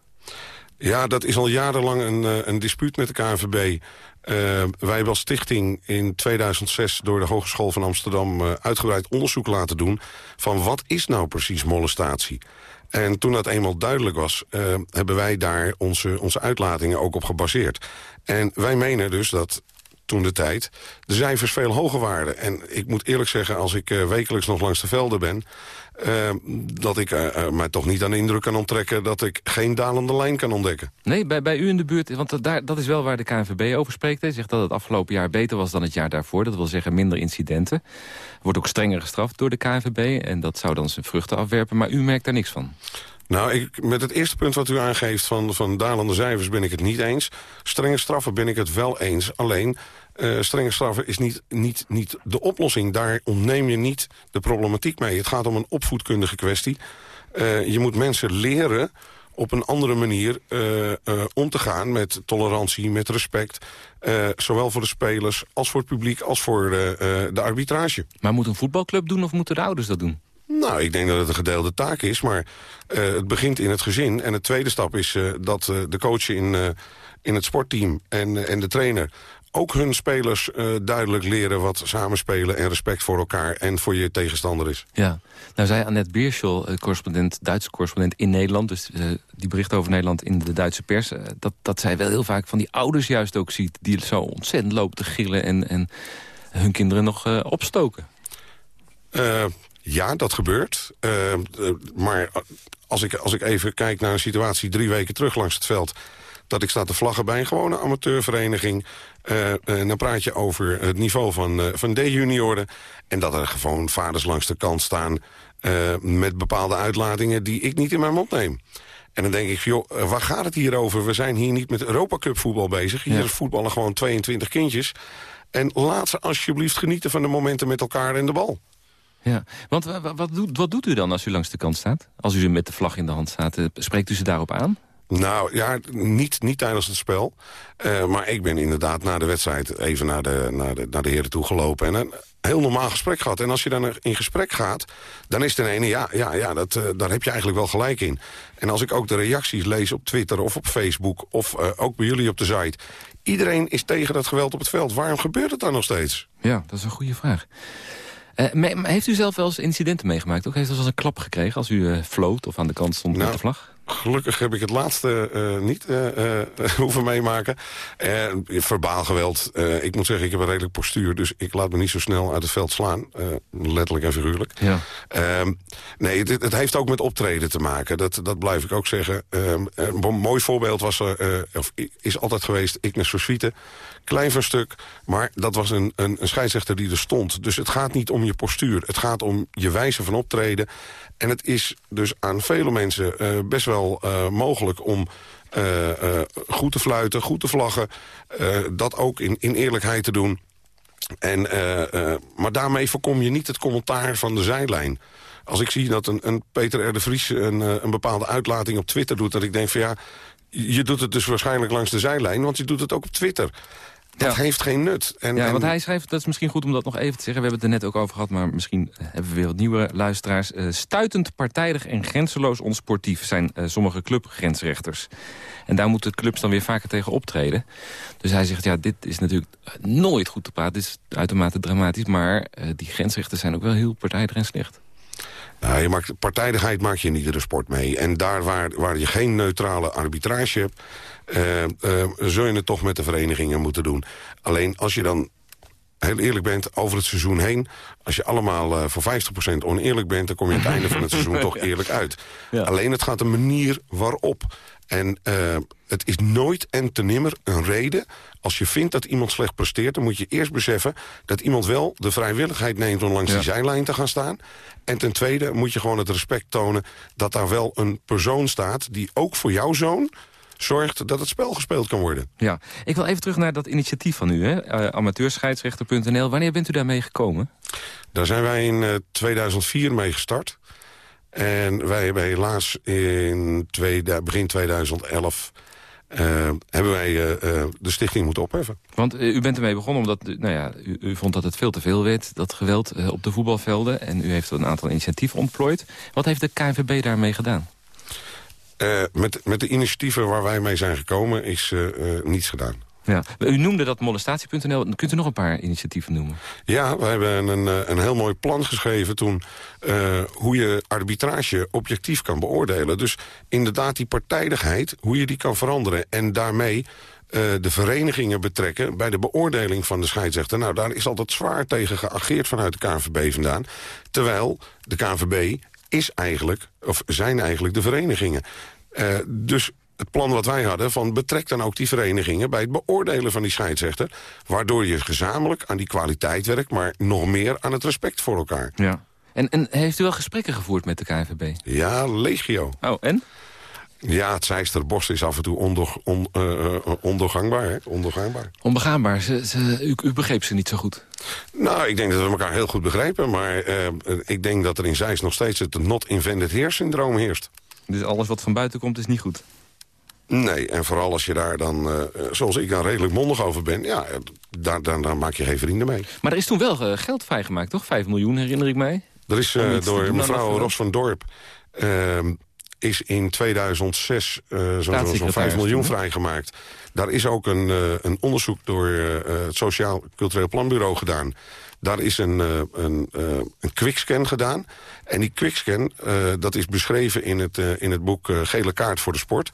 Ja, dat is al jarenlang een, uh, een dispuut met de KNVB. Uh, wij hebben als stichting in 2006 door de Hogeschool van Amsterdam... Uh, uitgebreid onderzoek laten doen van wat is nou precies molestatie. En toen dat eenmaal duidelijk was, hebben wij daar onze, onze uitlatingen ook op gebaseerd. En wij menen dus dat toen de tijd, de cijfers veel hoger waren. En ik moet eerlijk zeggen, als ik wekelijks nog langs de velden ben... Uh, dat ik uh, mij toch niet aan de indruk kan onttrekken... dat ik geen dalende lijn kan ontdekken. Nee, bij, bij u in de buurt, want daar, dat is wel waar de KNVB over spreekt. Hij zegt dat het afgelopen jaar beter was dan het jaar daarvoor. Dat wil zeggen minder incidenten. Wordt ook strenger gestraft door de KNVB. En dat zou dan zijn vruchten afwerpen. Maar u merkt daar niks van. Nou, ik, met het eerste punt wat u aangeeft van, van dalende cijfers ben ik het niet eens. Strenge straffen ben ik het wel eens. Alleen, uh, strenge straffen is niet, niet, niet de oplossing. Daar ontneem je niet de problematiek mee. Het gaat om een opvoedkundige kwestie. Uh, je moet mensen leren op een andere manier uh, om te gaan met tolerantie, met respect. Zowel voor de spelers als voor het publiek als voor de arbitrage. Maar moet een voetbalclub doen of moeten de ouders dat doen? Nou, ik denk dat het een gedeelde taak is, maar het begint in het gezin. En de tweede stap is dat de coach in, in het sportteam en, en de trainer ook hun spelers uh, duidelijk leren wat samenspelen... en respect voor elkaar en voor je tegenstander is. Ja, nou zei Annette Beerschel, uh, correspondent, Duitse correspondent in Nederland... dus uh, die bericht over Nederland in de Duitse pers... dat, dat zij wel heel vaak van die ouders juist ook ziet... die zo ontzettend lopen te gillen en, en hun kinderen nog opstoken. ja, dat gebeurt. maar als ik, als ik even kijk naar een situatie drie weken terug langs het veld dat ik sta te vlaggen bij een gewone amateurvereniging. Uh, uh, dan praat je over het niveau van, uh, van D-junioren. En dat er gewoon vaders langs de kant staan met bepaalde uitlatingen die ik niet in mijn mond neem. En dan denk ik, joh, waar gaat het hier over? We zijn hier niet met Europa Cup voetbal bezig. Hier ja. voetballen gewoon 22 kindjes. En laat ze alsjeblieft genieten van de momenten met elkaar en de bal. Ja, want wat doet, wat doet u dan als u langs de kant staat? Als u ze met de vlag in de hand staat, spreekt u ze daarop aan? Nou ja, niet, niet tijdens het spel. Uh, maar ik ben inderdaad na de wedstrijd even naar de, naar de, naar de heren toe gelopen. En een heel normaal gesprek gehad. En als je dan in gesprek gaat, dan is ten ene... ja, ja, ja dat, uh, daar heb je eigenlijk wel gelijk in. En als ik ook de reacties lees op Twitter of op Facebook... of uh, ook bij jullie op de site... iedereen is tegen dat geweld op het veld. Waarom gebeurt het dan nog steeds? Ja, dat is een goede vraag. Heeft u zelf wel eens incidenten meegemaakt? Ook heeft u wel eens een klap gekregen als u floot of aan de kant stond nou, met de vlag? Gelukkig heb ik het laatste uh, niet uh, uh, hoeven meemaken. verbaal geweld. ik moet zeggen, ik heb een redelijk postuur. Dus ik laat me niet zo snel uit het veld slaan. letterlijk en figuurlijk. Ja. Ehm, nee, het, het, heeft ook met optreden te maken. Dat, dat blijf ik ook zeggen. Um, een mooi voorbeeld was, of is altijd geweest Ignis Verswieten. Klein van stuk, maar dat was een, een, een scheidsrechter die er stond. Dus het gaat niet om je postuur. Het gaat om je wijze van optreden. En het is dus aan vele mensen uh, best wel uh, mogelijk om uh, goed te fluiten, goed te vlaggen. dat ook in, in eerlijkheid te doen. En, maar daarmee voorkom je niet het commentaar van de zijlijn. Als ik zie dat een, een Peter R. de Vries een, een bepaalde uitlating op Twitter doet... dat ik denk van ja, je doet het dus waarschijnlijk langs de zijlijn... want je doet het ook op Twitter. Dat heeft geen nut. En, ja, want hij schrijft, dat is misschien goed om dat nog even te zeggen. We hebben het er net ook over gehad, maar misschien hebben we weer wat nieuwere luisteraars. Uh, stuitend, partijdig en grenzeloos onsportief zijn uh, sommige clubgrensrechters. En daar moeten clubs dan weer vaker tegen optreden. Dus hij zegt, ja, dit is natuurlijk nooit goed te praten. Dit is uitermate dramatisch, maar uh, die grensrechters zijn ook wel heel partijdig en slecht. Nou, je maakt, partijdigheid maak je in iedere sport mee. En daar waar, waar je geen neutrale arbitrage hebt... Uh, uh, zul je het toch met de verenigingen moeten doen. Alleen als je dan heel eerlijk bent over het seizoen heen... als je allemaal uh, voor 50% oneerlijk bent... dan kom je aan het einde van het seizoen toch eerlijk uit. Ja. Alleen het gaat de manier waarop. En uh, het is nooit en te nimmer een reden... als je vindt dat iemand slecht presteert... dan moet je eerst beseffen dat iemand wel de vrijwilligheid neemt... om langs ja. die zijlijn te gaan staan. En ten tweede moet je gewoon het respect tonen... dat daar wel een persoon staat die ook voor jouw zoon zorgt dat het spel gespeeld kan worden. Ja, ik wil even terug naar dat initiatief van u, hè? Uh, amateurscheidsrechter.nl. Wanneer bent u daarmee gekomen? Daar zijn wij in uh, 2004 mee gestart. En wij hebben helaas in twee, begin 2011... Uh, hebben wij uh, uh, de stichting moeten opheffen. Want u bent ermee begonnen omdat nou ja, u, u, vond dat het veel te veel werd, dat geweld op de voetbalvelden. En u heeft een aantal initiatieven ontplooid. Wat heeft de KNVB daarmee gedaan? Met, met de initiatieven waar wij mee zijn gekomen is niets gedaan. Ja. U noemde dat molestatie.nl. Kunt u nog een paar initiatieven noemen? Ja, we hebben een, een heel mooi plan geschreven toen... hoe je arbitrage objectief kan beoordelen. Dus inderdaad die partijdigheid, hoe je die kan veranderen. En daarmee de verenigingen betrekken bij de beoordeling van de scheidsrechter. Nou, daar is altijd zwaar tegen geageerd vanuit de KNVB vandaan. Terwijl de KNVB is eigenlijk, of zijn eigenlijk de verenigingen. Dus het plan wat wij hadden van betrek dan ook die verenigingen... bij het beoordelen van die scheidsrechter... waardoor je gezamenlijk aan die kwaliteit werkt... maar nog meer aan het respect voor elkaar. Ja. En, en heeft u wel gesprekken gevoerd met de KNVB? Ja, legio. Oh, en? Ja, het Zeisterbos is af en toe onder, on, uh, ondoorgangbaar. Hè? Ondoorgangbaar. Onbegaanbaar. Ze, ze, u, u, begreep ze niet zo goed? Nou, ik denk dat we elkaar heel goed begrepen. Maar uh, ik denk dat er in Zeist nog steeds het not invented here syndroom heerst. Dus alles wat van buiten komt is niet goed? Nee, en vooral als je daar dan, uh, zoals ik dan redelijk mondig over ben... ja, daar, daar, daar maak je geen vrienden mee. Maar er is toen wel geld vrijgemaakt, toch? Vijf miljoen, herinner ik mij. Er is door mevrouw Ros van Dorp... Ehm, is in 2006 uh, zo'n zo 5 miljoen vrijgemaakt. Daar is ook een, een onderzoek door het Sociaal Cultureel Planbureau gedaan. Daar is een, een, een quickscan gedaan. En die quickscan, dat is beschreven in het, in het boek Gele Kaart voor de Sport.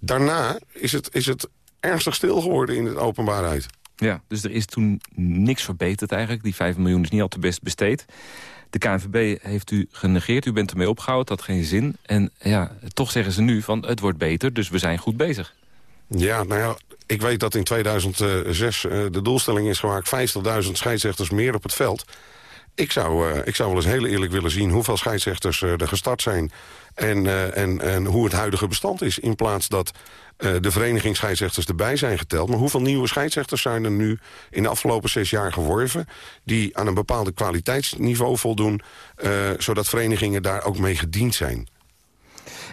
Daarna is het, is het ernstig stil geworden in de openbaarheid. Ja, dus er is toen niks verbeterd eigenlijk. Die 5 miljoen is niet al te best besteed. De KNVB heeft u genegeerd, u bent ermee opgehouden, dat had geen zin. En ja, toch zeggen ze nu van het wordt beter, dus we zijn goed bezig. Ja, nou ja, ik weet dat in 2006 uh, de doelstelling is gemaakt... 50.000 scheidsrechters meer op het veld. Ik zou, uh, ik zou wel eens heel eerlijk willen zien hoeveel scheidsrechters uh, er gestart zijn... En, uh, en, en hoe het huidige bestand is. In plaats dat uh, de vereniging scheidsrechters erbij zijn geteld. Maar hoeveel nieuwe scheidsrechters zijn er nu in de afgelopen zes jaar geworven... die aan een bepaalde kwaliteitsniveau voldoen... Uh, zodat verenigingen daar ook mee gediend zijn?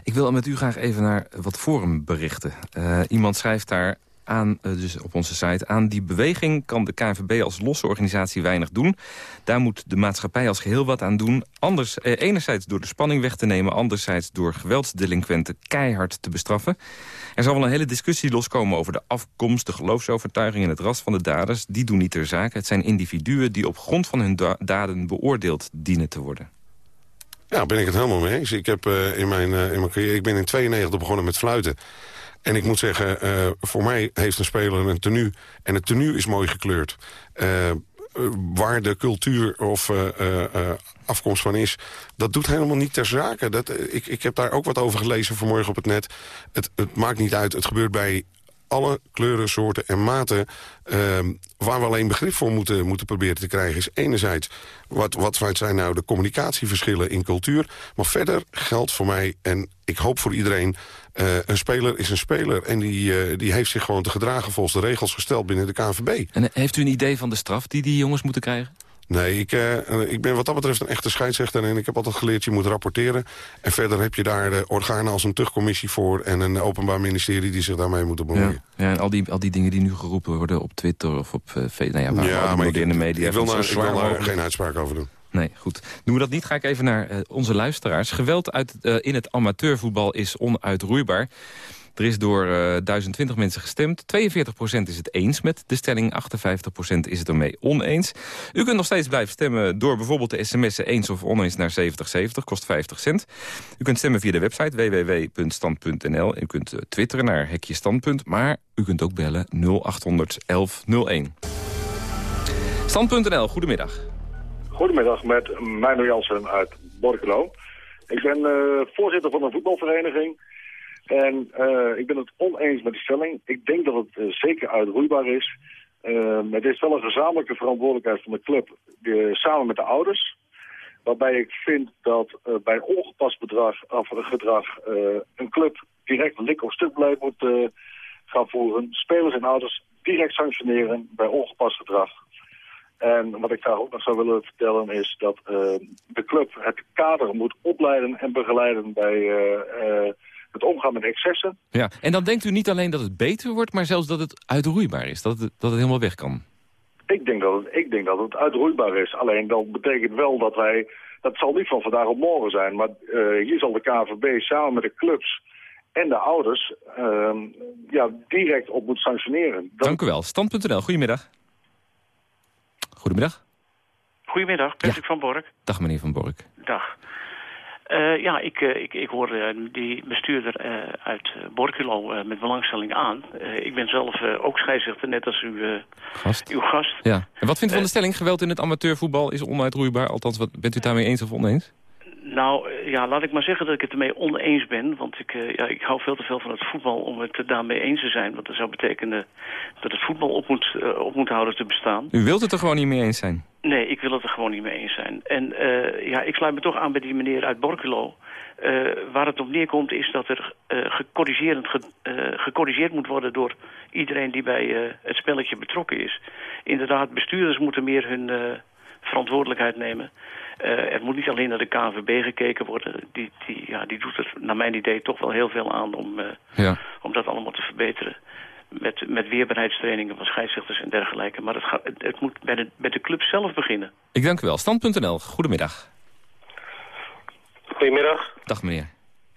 Ik wil met u graag even naar wat forumberichten. Uh, iemand schrijft daar aan, uh, dus op onze site... aan die beweging kan de KNVB als losse organisatie weinig doen. Daar moet de maatschappij als geheel wat aan doen. Anders, eh, enerzijds door de spanning weg te nemen... anderzijds door geweldsdelinquenten keihard te bestraffen. Er zal wel een hele discussie loskomen over de afkomst... de geloofsovertuiging en het ras van de daders. Die doen niet ter zake. Het zijn individuen die op grond van hun da daden beoordeeld dienen te worden. Ja, ben ik het helemaal mee eens. Ik, heb, uh, in mijn, uh, in mijn ik ben in 92 begonnen met fluiten. En ik moet zeggen, uh, voor mij heeft een speler een tenue. En het tenue is mooi gekleurd. waar de cultuur of afkomst van is... dat doet helemaal niet ter zake. Dat, ik, ik heb daar ook wat over gelezen vanmorgen op het net. Het, het maakt niet uit. Het gebeurt bij alle kleuren, soorten en maten... Uh, waar we alleen begrip voor moeten, moeten proberen te krijgen... is enerzijds, wat, wat zijn nou de communicatieverschillen in cultuur... maar verder geldt voor mij, en ik hoop voor iedereen... Uh, een speler is een speler en die, uh, die heeft zich gewoon te gedragen... volgens de regels gesteld binnen de KNVB. En heeft u een idee van de straf die die jongens moeten krijgen? Nee, ik, uh, ik ben wat dat betreft een echte scheidsrechter... en ik heb altijd geleerd, je moet rapporteren. En verder heb je daar de organen als een tuchtcommissie voor... en een openbaar ministerie die zich daarmee moeten bemoeien. Ja, ja en al die, al die dingen die nu geroepen worden op Twitter of op uh. Nou ja, waar ja, maar ik, in de media... Ik wil daar, ik wil daar geen uitspraak over doen. Nee, goed. Doen we dat niet, ga ik even naar uh, onze luisteraars. Geweld uit, in het amateurvoetbal is onuitroeibaar. Er is door uh, 1020 mensen gestemd. 42% is het eens met de stelling, 58% is het ermee oneens. U kunt nog steeds blijven stemmen door bijvoorbeeld de sms'en eens of oneens naar 7070, kost 50 cent. U kunt stemmen via de website www.stand.nl. U kunt twitteren naar Hekje Standpunt, maar u kunt ook bellen 0800 1101. Stand.nl, goedemiddag. Goedemiddag, met Meino Jansen uit Borkelo. Ik ben uh, voorzitter van een voetbalvereniging en uh, ik ben het oneens met die stelling. Ik denk dat het uh, zeker uitroeibaar is. Het is wel een gezamenlijke verantwoordelijkheid van de club, samen met de ouders. Waarbij ik vind dat bij ongepast bedrag, of gedrag een club direct lik of stuk blijft moet gaan voeren. Spelers en ouders direct sanctioneren bij ongepast gedrag. En wat ik daar ook nog zou willen vertellen is dat de club het kader moet opleiden en begeleiden bij het omgaan met excessen. Ja, en dan denkt u niet alleen dat het beter wordt, maar zelfs dat het uitroeibaar is, dat het, dat het helemaal weg kan? Ik denk, dat het, ik denk dat het uitroeibaar is. Alleen dat betekent wel dat wij, dat zal niet van vandaag op morgen zijn, maar hier zal de KVB samen met de clubs en de ouders uh, ja, direct op moeten sanctioneren. Dat... Dank u wel. Stand.nl, goedemiddag. Goedemiddag. Goedemiddag, Patrick ja. van Bork. Dag meneer van Bork. Dag. Uh, ja, ik, uh, ik, ik hoor uh, die bestuurder uit Borculo met belangstelling aan. ik ben zelf ook scheidsrechter, net als uw gast. Uw gast. Ja. En wat vindt u van de stelling? Geweld in het amateurvoetbal is onuitroeibaar. Althans, wat, bent u daarmee eens of oneens? Nou, ja, laat ik maar zeggen dat ik het ermee oneens ben. Want ik, uh, ja, ik hou veel te veel van het voetbal om het daarmee eens te zijn. Want dat zou betekenen dat het voetbal op moet, uh, op moet houden te bestaan. U wilt het er gewoon niet mee eens zijn? Nee, ik wil het er gewoon niet mee eens zijn. En uh, ja, ik sluit me toch aan bij die meneer uit Borculo. waar het op neerkomt is dat er gecorrigeerd, ge, gecorrigeerd moet worden door iedereen die bij het spelletje betrokken is. Inderdaad, bestuurders moeten meer hun verantwoordelijkheid nemen. Uh, er moet niet alleen naar de KNVB gekeken worden. Die, die, ja, die doet er naar mijn idee toch wel heel veel aan om, uh, ja. om dat allemaal te verbeteren. Met, met weerbaarheidstrainingen van scheidsrechters en dergelijke. Maar het, gaat, het, het moet bij de, bij de club zelf beginnen. Ik dank u wel. Stand.nl, goedemiddag. Goedemiddag. Dag meneer.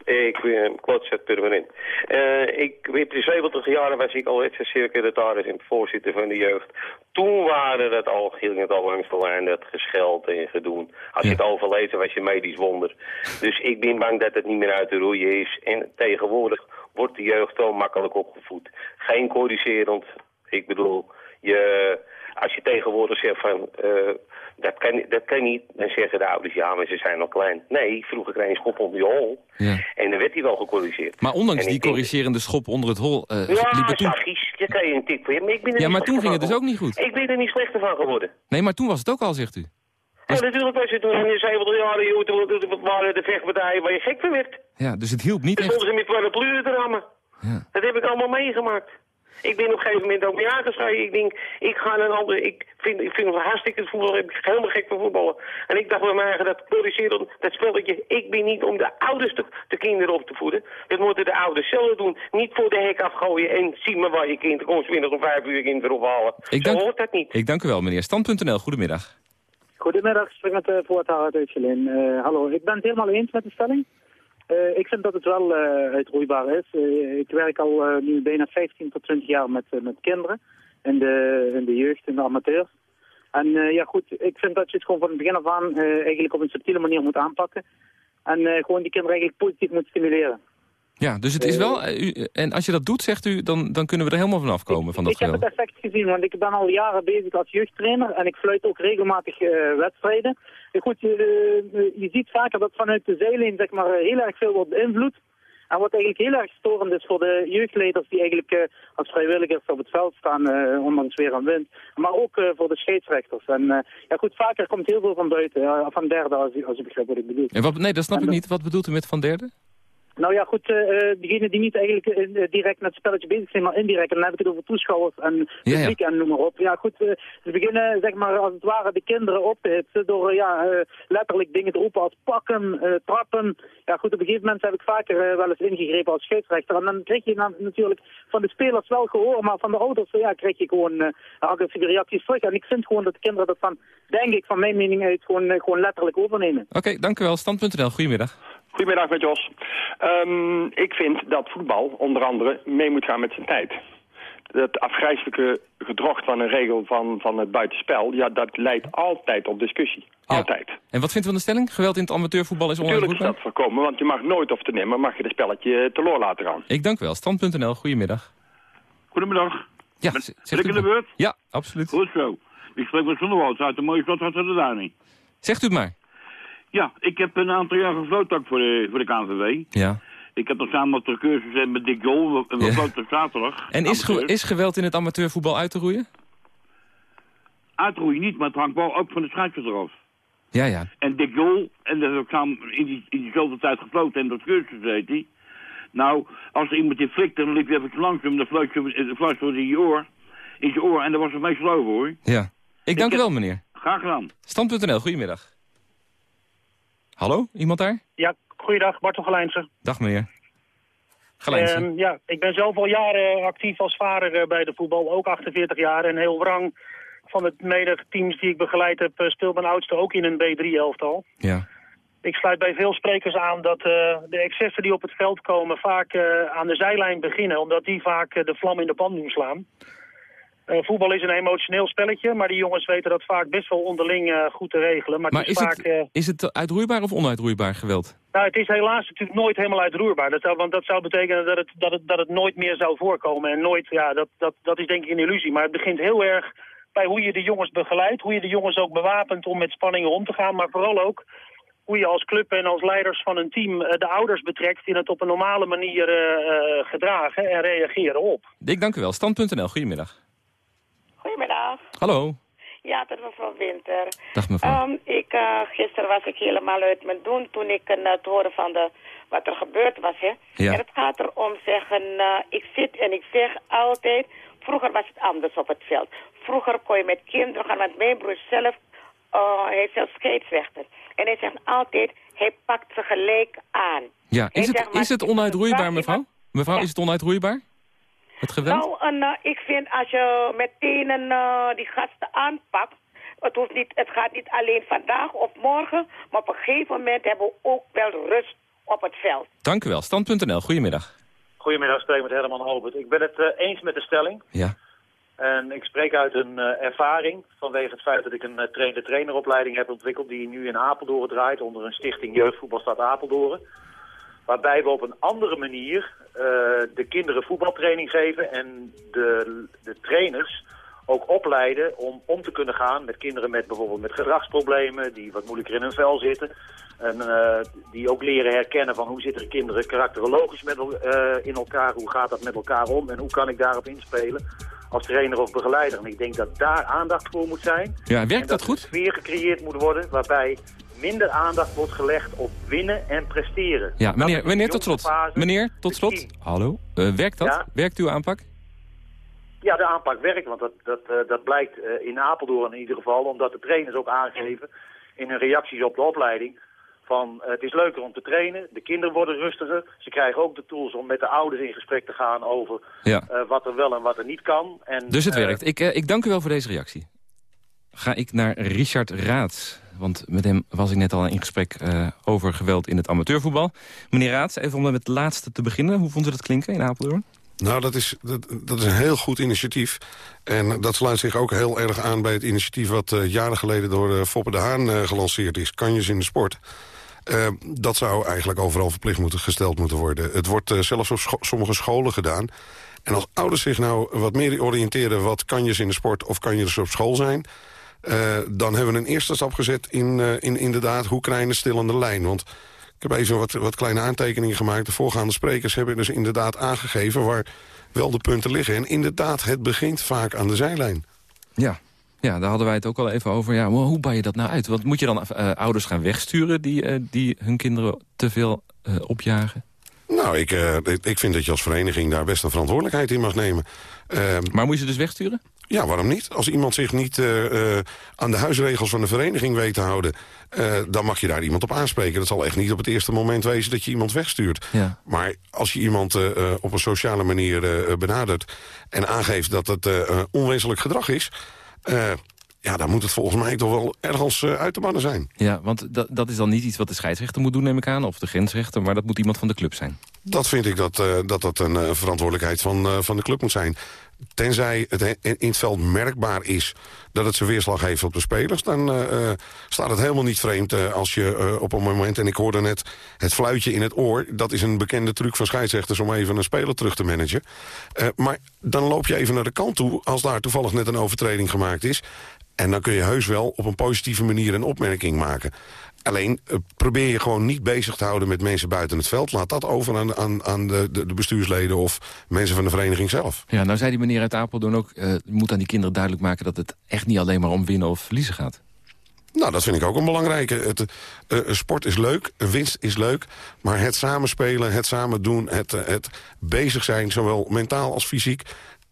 Ik ben Klotzet permanent. Uh, ik weet in 70 jaar was ik al secretaris en voorzitter van de jeugd. Toen waren het al, ging het al langs de lijn, dat gescheld en gedoen. Als ja. je het overleed, was je medisch wonder. Dus ik ben bang dat het niet meer uit de roeien is. En tegenwoordig wordt de jeugd zo makkelijk opgevoed. Geen corrigerend. Ik bedoel, je, als je tegenwoordig zegt van... Uh, dat kan, dat kan niet. Dan zeggen de ouders, ja, maar ze zijn nog klein. Nee, vroeger kreeg je een schop onder je hol. Ja. En dan werd hij wel gecorrigeerd. Maar ondanks en die corrigerende schop onder het hol... Uh, ja, toen... zachtjes. Daar kan je een tik voor je. Maar, ik ben er ja, maar toen ging het dus ook niet goed. Ik ben er niet slechter van geworden. Nee, maar toen was het ook al, zegt u. Dus... Ja, natuurlijk was het toen in de 70 jaren, toen waren de vechtpartijen waar je gek van werd. Ja, dus het hielp niet echt. Toen stonden ze met parapluën te rammen. Ja. Dat heb ik allemaal meegemaakt. Ik ben op een gegeven moment ook mee aangeschreven. Ik denk, ik ga een ander... Ik vind, ik vind het hartstikke het voetbal. Ik ben helemaal gek van voetballen. En ik dacht bij mij, dat corrigeren, dat spelletje... Ik ben niet om de ouders de, de kinderen op te voeden. Dat moeten de ouders zelf doen. Niet voor de hek afgooien en zie maar waar je kind... Kom eens om vijf uur kinderen ophalen. Ik Zo dank, hoort dat niet. Ik dank u wel, meneer. Stand.nl, goedemiddag. Goedemiddag, ik spreek met de voortouwer uit Utrecht. Uh, hallo, ik ben het helemaal eens met de stelling. Uh, ik vind dat het wel uh, uitroeibaar is. Uh, ik werk al nu bijna 15 tot 20 jaar met, met kinderen in de, in de jeugd, in de amateurs. En ja goed, ik vind dat je het gewoon van het begin af aan eigenlijk op een subtiele manier moet aanpakken. En gewoon die kinderen eigenlijk positief moet stimuleren. Ja, dus het is wel... eh, u- en als je dat doet, zegt u, dan, dan kunnen we er helemaal vanaf komen van dat ik heb geweld. het effect gezien, want ik ben al jaren bezig als jeugdtrainer en ik fluit ook regelmatig eh, wedstrijden. Eh, Goed, je, eh, je ziet vaker dat vanuit de zijlijn zeg maar, eh, heel erg veel wordt beïnvloed. En wat eigenlijk heel erg storend is voor de jeugdleiders die eigenlijk eh, als vrijwilligers op het veld staan, eh, ondanks weer en wind. Maar ook eh, voor de scheidsrechters. En eh, ja goed, vaker komt heel veel van buiten, van derde als, u- als u begrijpt wat ik bedoel. En wat, nee, dat snap ik niet. Wat bedoelt u met Van Derde? Nou ja, goed, diegenen die niet eigenlijk eh, direct met het spelletje bezig zijn, maar indirect. En dan heb ik het over toeschouwers en ja. publiek en noem maar op. Ja goed, ze beginnen zeg maar als het ware de kinderen op te hitsen door ja, letterlijk dingen te roepen als pakken, trappen. Ja goed, op een gegeven moment heb ik vaker wel eens ingegrepen als scheidsrechter. En dan krijg je dan natuurlijk van de spelers wel gehoor, maar van de ouders ja, krijg je gewoon agressieve reacties terug. En ik vind gewoon dat de kinderen dat van, denk ik, van mijn mening uit gewoon, gewoon letterlijk overnemen. Oké, dank u wel. Stand.nl, goedemiddag. Goedemiddag met Jos. Ehm, ik vind dat voetbal onder andere mee moet gaan met zijn tijd. Het afgrijzelijke gedrocht van een regel van, van het buitenspel, ja, dat leidt altijd op discussie. Altijd. En wat vindt u van de stelling? Geweld in het amateurvoetbal is Natuurlijk is dat voorkomen, want je mag nooit of te nemen, mag je het spelletje teloor laten gaan. Ik dank wel. Stand.nl, goedemiddag. Goedemiddag. Ja, ben, ik in de beurt? Ja, absoluut. Goed zo. Ik spreek met Zonderwoud uit de mooie stad Hartstad de Duining. Zegt u het maar. Ja, ik heb een aantal jaar ook voor de, voor de KNVB. Ja. Ik heb nog samen wat de cursus met Dick Jol. We, Ja. zaterdag. En is, ge- is geweld in het amateurvoetbal uit te roeien? Uitroeien niet, maar het hangt wel ook van de scheidsrechter af. Ja, ja. En Dick Jol, en dat is ook samen in, die, in diezelfde tijd gefloten en dat cursus deed hij. Nou, als er iemand die flikte, dan liep je even langs hem, dan fluit je fluisterde in je oor. In je oor, en dat was het meestal over hoor. Ja. Ik dank u wel, meneer. Graag gedaan. Stand.nl, goedemiddag. Hallo, iemand daar? Ja, goeiedag, Bartel Gelijnse. Dag, meneer. Gelijnse. Ehm, ja, ik ben zelf al jaren actief als vader eh, bij de voetbal, ook 48 jaar. En heel wrang van het menige teams die ik begeleid heb, eh, speelt mijn oudste ook in een B3-elftal. Ja. Ik sluit bij veel sprekers aan dat eh, de excessen die op het veld komen vaak aan de zijlijn beginnen, omdat die vaak de vlam in de pan doen slaan. Eh, voetbal is een emotioneel spelletje, maar die jongens weten dat vaak best wel onderling eh, goed te regelen. Maar, Maar het is, is vaak... het, eh, is het uitroeibaar of onuitroeibaar geweld? nou, het is helaas natuurlijk nooit helemaal uitroerbaar. Dat zou, want dat zou betekenen dat het, dat, het, dat het nooit meer zou voorkomen. En nooit, ja, dat, dat, dat is denk ik een illusie. Maar het begint heel erg bij hoe je de jongens begeleidt. Hoe je de jongens ook bewapent om met spanningen om te gaan. Maar vooral ook hoe je als club en als leiders van een team de ouders betrekt... in het op een normale manier gedragen en reageren op. Ik dank u wel. Stand.nl, goedemiddag. Goedemiddag. Hallo. Ja, dat is mevrouw Winter. Dag mevrouw. Um, ik, eh, gisteren was ik helemaal uit mijn doen toen ik uh, het hoorde van de, wat er gebeurd was. Hè. Ja. En het gaat erom zeggen, uh, ik zit en ik zeg altijd, vroeger was het anders op het veld. Vroeger kon je met kinderen gaan, want mijn broer zelf, uh, hij is zelf scheidsrechter. En hij zegt altijd, hij pakt ze gelijk aan. Ja, is Hij het, zegt is het onuitroeibaar, mevrouw? Mevrouw, is het onuitroeibaar? Het geweld? Nou, en, uh, ik vind als je meteen uh, die gasten aanpakt... Het, hoeft niet, het gaat niet alleen vandaag of morgen... maar op een gegeven moment hebben we ook wel rust op het veld. Dank u wel. Stand.nl, goedemiddag. Goedemiddag, ik spreek met Herman Albert. Ik ben het uh, eens met de stelling. Ja. En ik spreek uit een uh, ervaring vanwege het feit dat ik een uh, trainer-traineropleiding heb ontwikkeld... die nu in Apeldoorn draait onder een stichting Jeugdvoetbalstad Apeldoorn. Waarbij we op een andere manier uh, de kinderen voetbaltraining geven en de, de trainers ook opleiden om om te kunnen gaan met kinderen met bijvoorbeeld met gedragsproblemen, die wat moeilijker in hun vel zitten. En uh, die ook leren herkennen van hoe zitten kinderen karakterologisch met, uh, in elkaar, hoe gaat dat met elkaar om en hoe kan ik daarop inspelen als trainer of begeleider. En ik denk dat daar aandacht voor moet zijn. Ja, werkt en dat, dat goed? een sfeer gecreëerd moet worden waarbij minder aandacht wordt gelegd op winnen en presteren. Ja, meneer, meneer tot slot. fase, Meneer, tot slot. Hallo. Uh, werkt dat? Ja? Werkt uw aanpak? Ja, de aanpak werkt, want dat, dat, uh, dat blijkt uh, in Apeldoorn in ieder geval, omdat de trainers ook aangeven in hun reacties op de opleiding van het is leuker om te trainen, de kinderen worden rustiger, ze krijgen ook de tools om met de ouders in gesprek te gaan over ja. wat er wel en wat er niet kan. En, dus het werkt. Ik, ik dank u wel voor deze reactie. Ga ik naar Richard Raad. Want met hem was ik net al in gesprek uh, over geweld in het amateurvoetbal. Meneer Raad, even om met het laatste te beginnen. Hoe vond u dat klinken in Apeldoorn? Nou, dat is, dat, is een heel goed initiatief. En dat sluit zich ook heel erg aan bij het initiatief... wat uh, jaren geleden door uh, Foppe de Haan gelanceerd is. Kanjes in de sport. Dat zou eigenlijk overal verplicht moeten gesteld moeten worden. Het wordt zelfs op sommige scholen gedaan. En als ouders zich nou wat meer oriënteren... wat kan je in de sport of kan je dus op school zijn... Uh, dan hebben we een eerste stap gezet in, uh, in inderdaad hoe kleine stillende lijn. Want ik heb even wat, wat kleine aantekeningen gemaakt. De voorgaande sprekers hebben dus inderdaad aangegeven... waar wel de punten liggen. En inderdaad, het begint vaak aan de zijlijn. Ja, ja, daar hadden wij het ook al even over. Ja, hoe bouw je dat nou uit? Want moet je dan uh, ouders gaan wegsturen die, uh, die hun kinderen te veel uh, opjagen? Nou, ik, ik vind dat je als vereniging daar best een verantwoordelijkheid in mag nemen. Ehm, maar moet je ze dus wegsturen? Ja, waarom niet? Als iemand zich niet aan de huisregels van de vereniging weet te houden... dan mag je daar iemand op aanspreken. Dat zal echt niet op het eerste moment wezen dat je iemand wegstuurt. Ja. Maar als je iemand op een sociale manier benadert... en aangeeft dat het onwenselijk gedrag is... Ja, dan moet het volgens mij toch wel ergens uit de mannen zijn. Ja, want dat, dat is dan niet iets wat de scheidsrechter moet doen, neem ik aan... of de grensrechter, maar dat moet iemand van de club zijn. Dat vind ik dat dat, dat een verantwoordelijkheid van, van de club moet zijn. Tenzij het in het veld merkbaar is dat het zijn weerslag heeft op de spelers... dan staat het helemaal niet vreemd als je op een moment... en ik hoorde net het fluitje in het oor... dat is een bekende truc van scheidsrechters om even een speler terug te managen. maar dan loop je even naar de kant toe als daar toevallig net een overtreding gemaakt is... En dan kun je heus wel op een positieve manier een opmerking maken. Alleen uh, probeer je gewoon niet bezig te houden met mensen buiten het veld. Laat dat over aan, aan, aan de, de, de, bestuursleden of mensen van de vereniging zelf. Ja, nou zei die meneer uit Apeldoorn ook... Uh, je moet aan die kinderen duidelijk maken dat het echt niet alleen maar om winnen of verliezen gaat. Nou, dat vind ik ook een belangrijke. Het, uh, sport is leuk, winst is leuk. Maar het samenspelen, het samen doen, het, het bezig zijn... zowel mentaal als fysiek...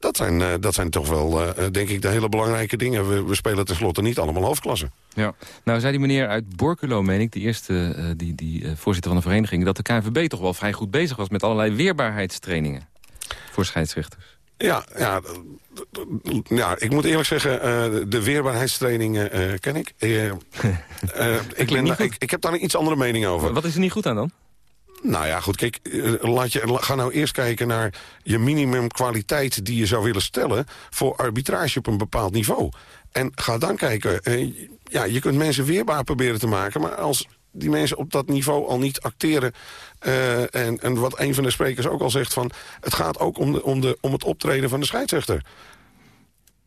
Dat zijn, uh, dat zijn toch wel, uh, denk ik, de hele belangrijke dingen. We, we spelen tenslotte niet allemaal hoofdklasse. Ja. Nou, zei die meneer uit Borculo, meen ik, die eerste uh, die, die, voorzitter van de vereniging... dat de KNVB toch wel vrij goed bezig was met allerlei weerbaarheidstrainingen voor scheidsrechters. Ja, ja, ja, ik moet eerlijk zeggen, de weerbaarheidstrainingen ken ik. ik, ben, ik, ik heb daar een iets andere mening over. Wat is er niet goed aan dan? Nou ja, goed, kijk, laat je, ga nou eerst kijken naar je minimumkwaliteit die je zou willen stellen voor arbitrage op een bepaald niveau. En ga dan kijken, ja, je kunt mensen weerbaar proberen te maken, maar als die mensen op dat niveau al niet acteren... Uh, en, en wat een van de sprekers ook al zegt van... het gaat ook om, de, om, de, om het optreden van de scheidsrechter.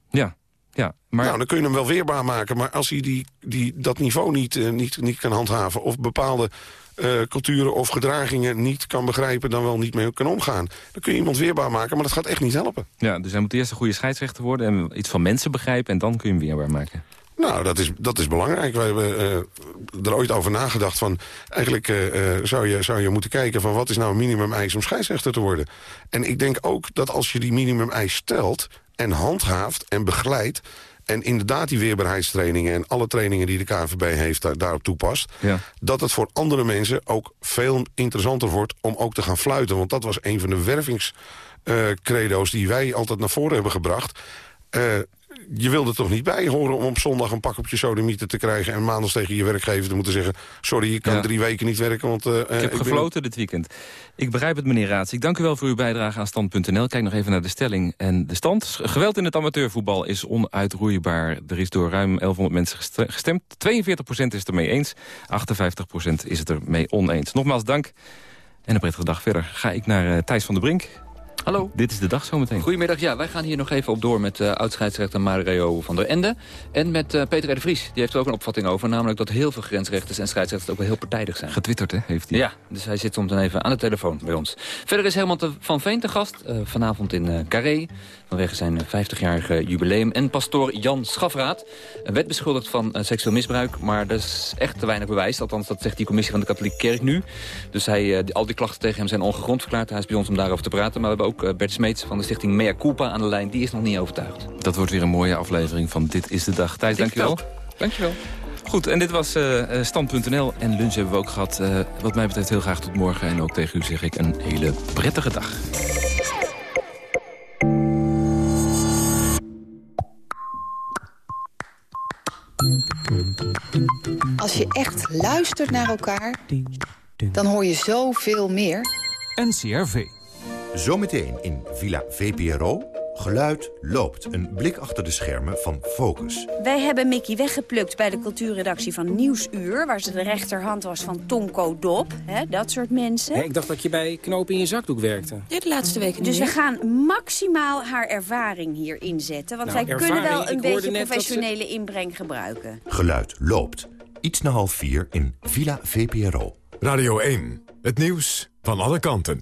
Ja, ja, maar... Nou, dan kun je hem wel weerbaar maken. Maar als hij die, die, dat niveau niet, uh, niet, niet kan handhaven... of bepaalde uh, culturen of gedragingen niet kan begrijpen... dan wel niet mee kan omgaan. Dan kun je iemand weerbaar maken, maar dat gaat echt niet helpen. Ja, dus hij moet eerst een goede scheidsrechter worden... en iets van mensen begrijpen en dan kun je hem weerbaar maken. Nou, dat is, dat is belangrijk. We hebben uh, er ooit over nagedacht van... eigenlijk uh, zou, je, zou je moeten kijken van wat is nou een minimum eis om scheidsrechter te worden. En ik denk ook dat als je die minimum eis stelt en handhaaft en begeleidt... en inderdaad die weerbaarheidstrainingen en alle trainingen die de KNVB heeft daar, daarop toepast... Ja. dat het voor andere mensen ook veel interessanter wordt om ook te gaan fluiten. Want dat was een van de wervingscredo's die wij altijd naar voren hebben gebracht... Uh, je wilde toch niet bij horen om op zondag een pak op je sodomieter te krijgen... en maandags tegen je werkgever te moeten zeggen... sorry, je kan ja. drie weken niet werken, want... Uh, ik heb ik gefloten ben... dit weekend. Ik begrijp het, meneer Raats. Ik dank u wel voor uw bijdrage aan Stand.nl. Kijk nog even naar de stelling en de stand. Geweld in het amateurvoetbal is onuitroeibaar. Er is door ruim 1100 mensen gestemd. 42% is het ermee eens. 58% is het ermee oneens. Nogmaals dank. En een prettige dag verder. Ga ik naar uh, Thijs van der Brink. Hallo. Dit is de dag zometeen. Goedemiddag. Ja, wij gaan hier nog even op door met uh, oud-scheidsrechter Mario van der Ende. En met uh, Peter R. de Vries. Die heeft er ook een opvatting over. Namelijk dat heel veel grensrechters en scheidsrechters ook wel heel partijdig zijn. Getwitterd, hè? Heeft hij. Ja, dus hij zit soms dan even aan de telefoon bij ons. Verder is Herman van Veen te gast. Uh, vanavond in Carré. Vanwege zijn 50-jarige jubileum. En pastoor Jan Schafraat. werd beschuldigd van seksueel misbruik. Maar dat is echt te weinig bewijs. Althans, dat zegt die commissie van de katholieke kerk nu. Dus hij, die, al die klachten tegen hem zijn ongegrond verklaard. Hij is bij ons om daarover te praten. Maar we hebben ook Bert Smeets van de stichting Mea Culpa aan de lijn. Die is nog niet overtuigd. Dat wordt weer een mooie aflevering van Dit is de Dag. Thijs, dankjewel. Dankjewel. Goed, en dit was uh, Stand.nl. En lunch hebben we ook gehad. Uh, wat mij betreft heel graag tot morgen. En ook tegen u zeg ik een hele prettige dag. Als je echt luistert naar elkaar, dan hoor je zoveel meer. NCRV. Zometeen in Villa VPRO. Geluid loopt. Een blik achter de schermen van Focus. Wij hebben Mickey weggeplukt bij de cultuurredactie van Nieuwsuur... waar ze de rechterhand was van Tonko Dop. Hè, dat soort mensen. ik dacht dat je bij Knopen in je zakdoek werkte. Ja, de laatste weken Dus we gaan maximaal haar ervaring hier inzetten. Want Nou, wij kunnen wel een beetje ze- professionele inbreng gebruiken. Geluid loopt. Iets na half vier in Villa VPRO. Radio 1, het nieuws van alle kanten.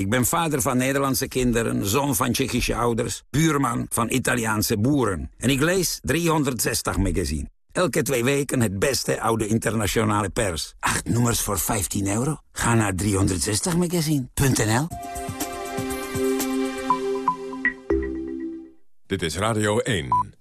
Ik ben vader van Nederlandse kinderen, zoon van Tsjechische ouders... buurman van Italiaanse boeren. En ik lees 360 magazine. Elke twee weken het beste oude internationale pers. Acht nummers voor 15 euro? Ga naar 360magazine.nl Dit is Radio 1.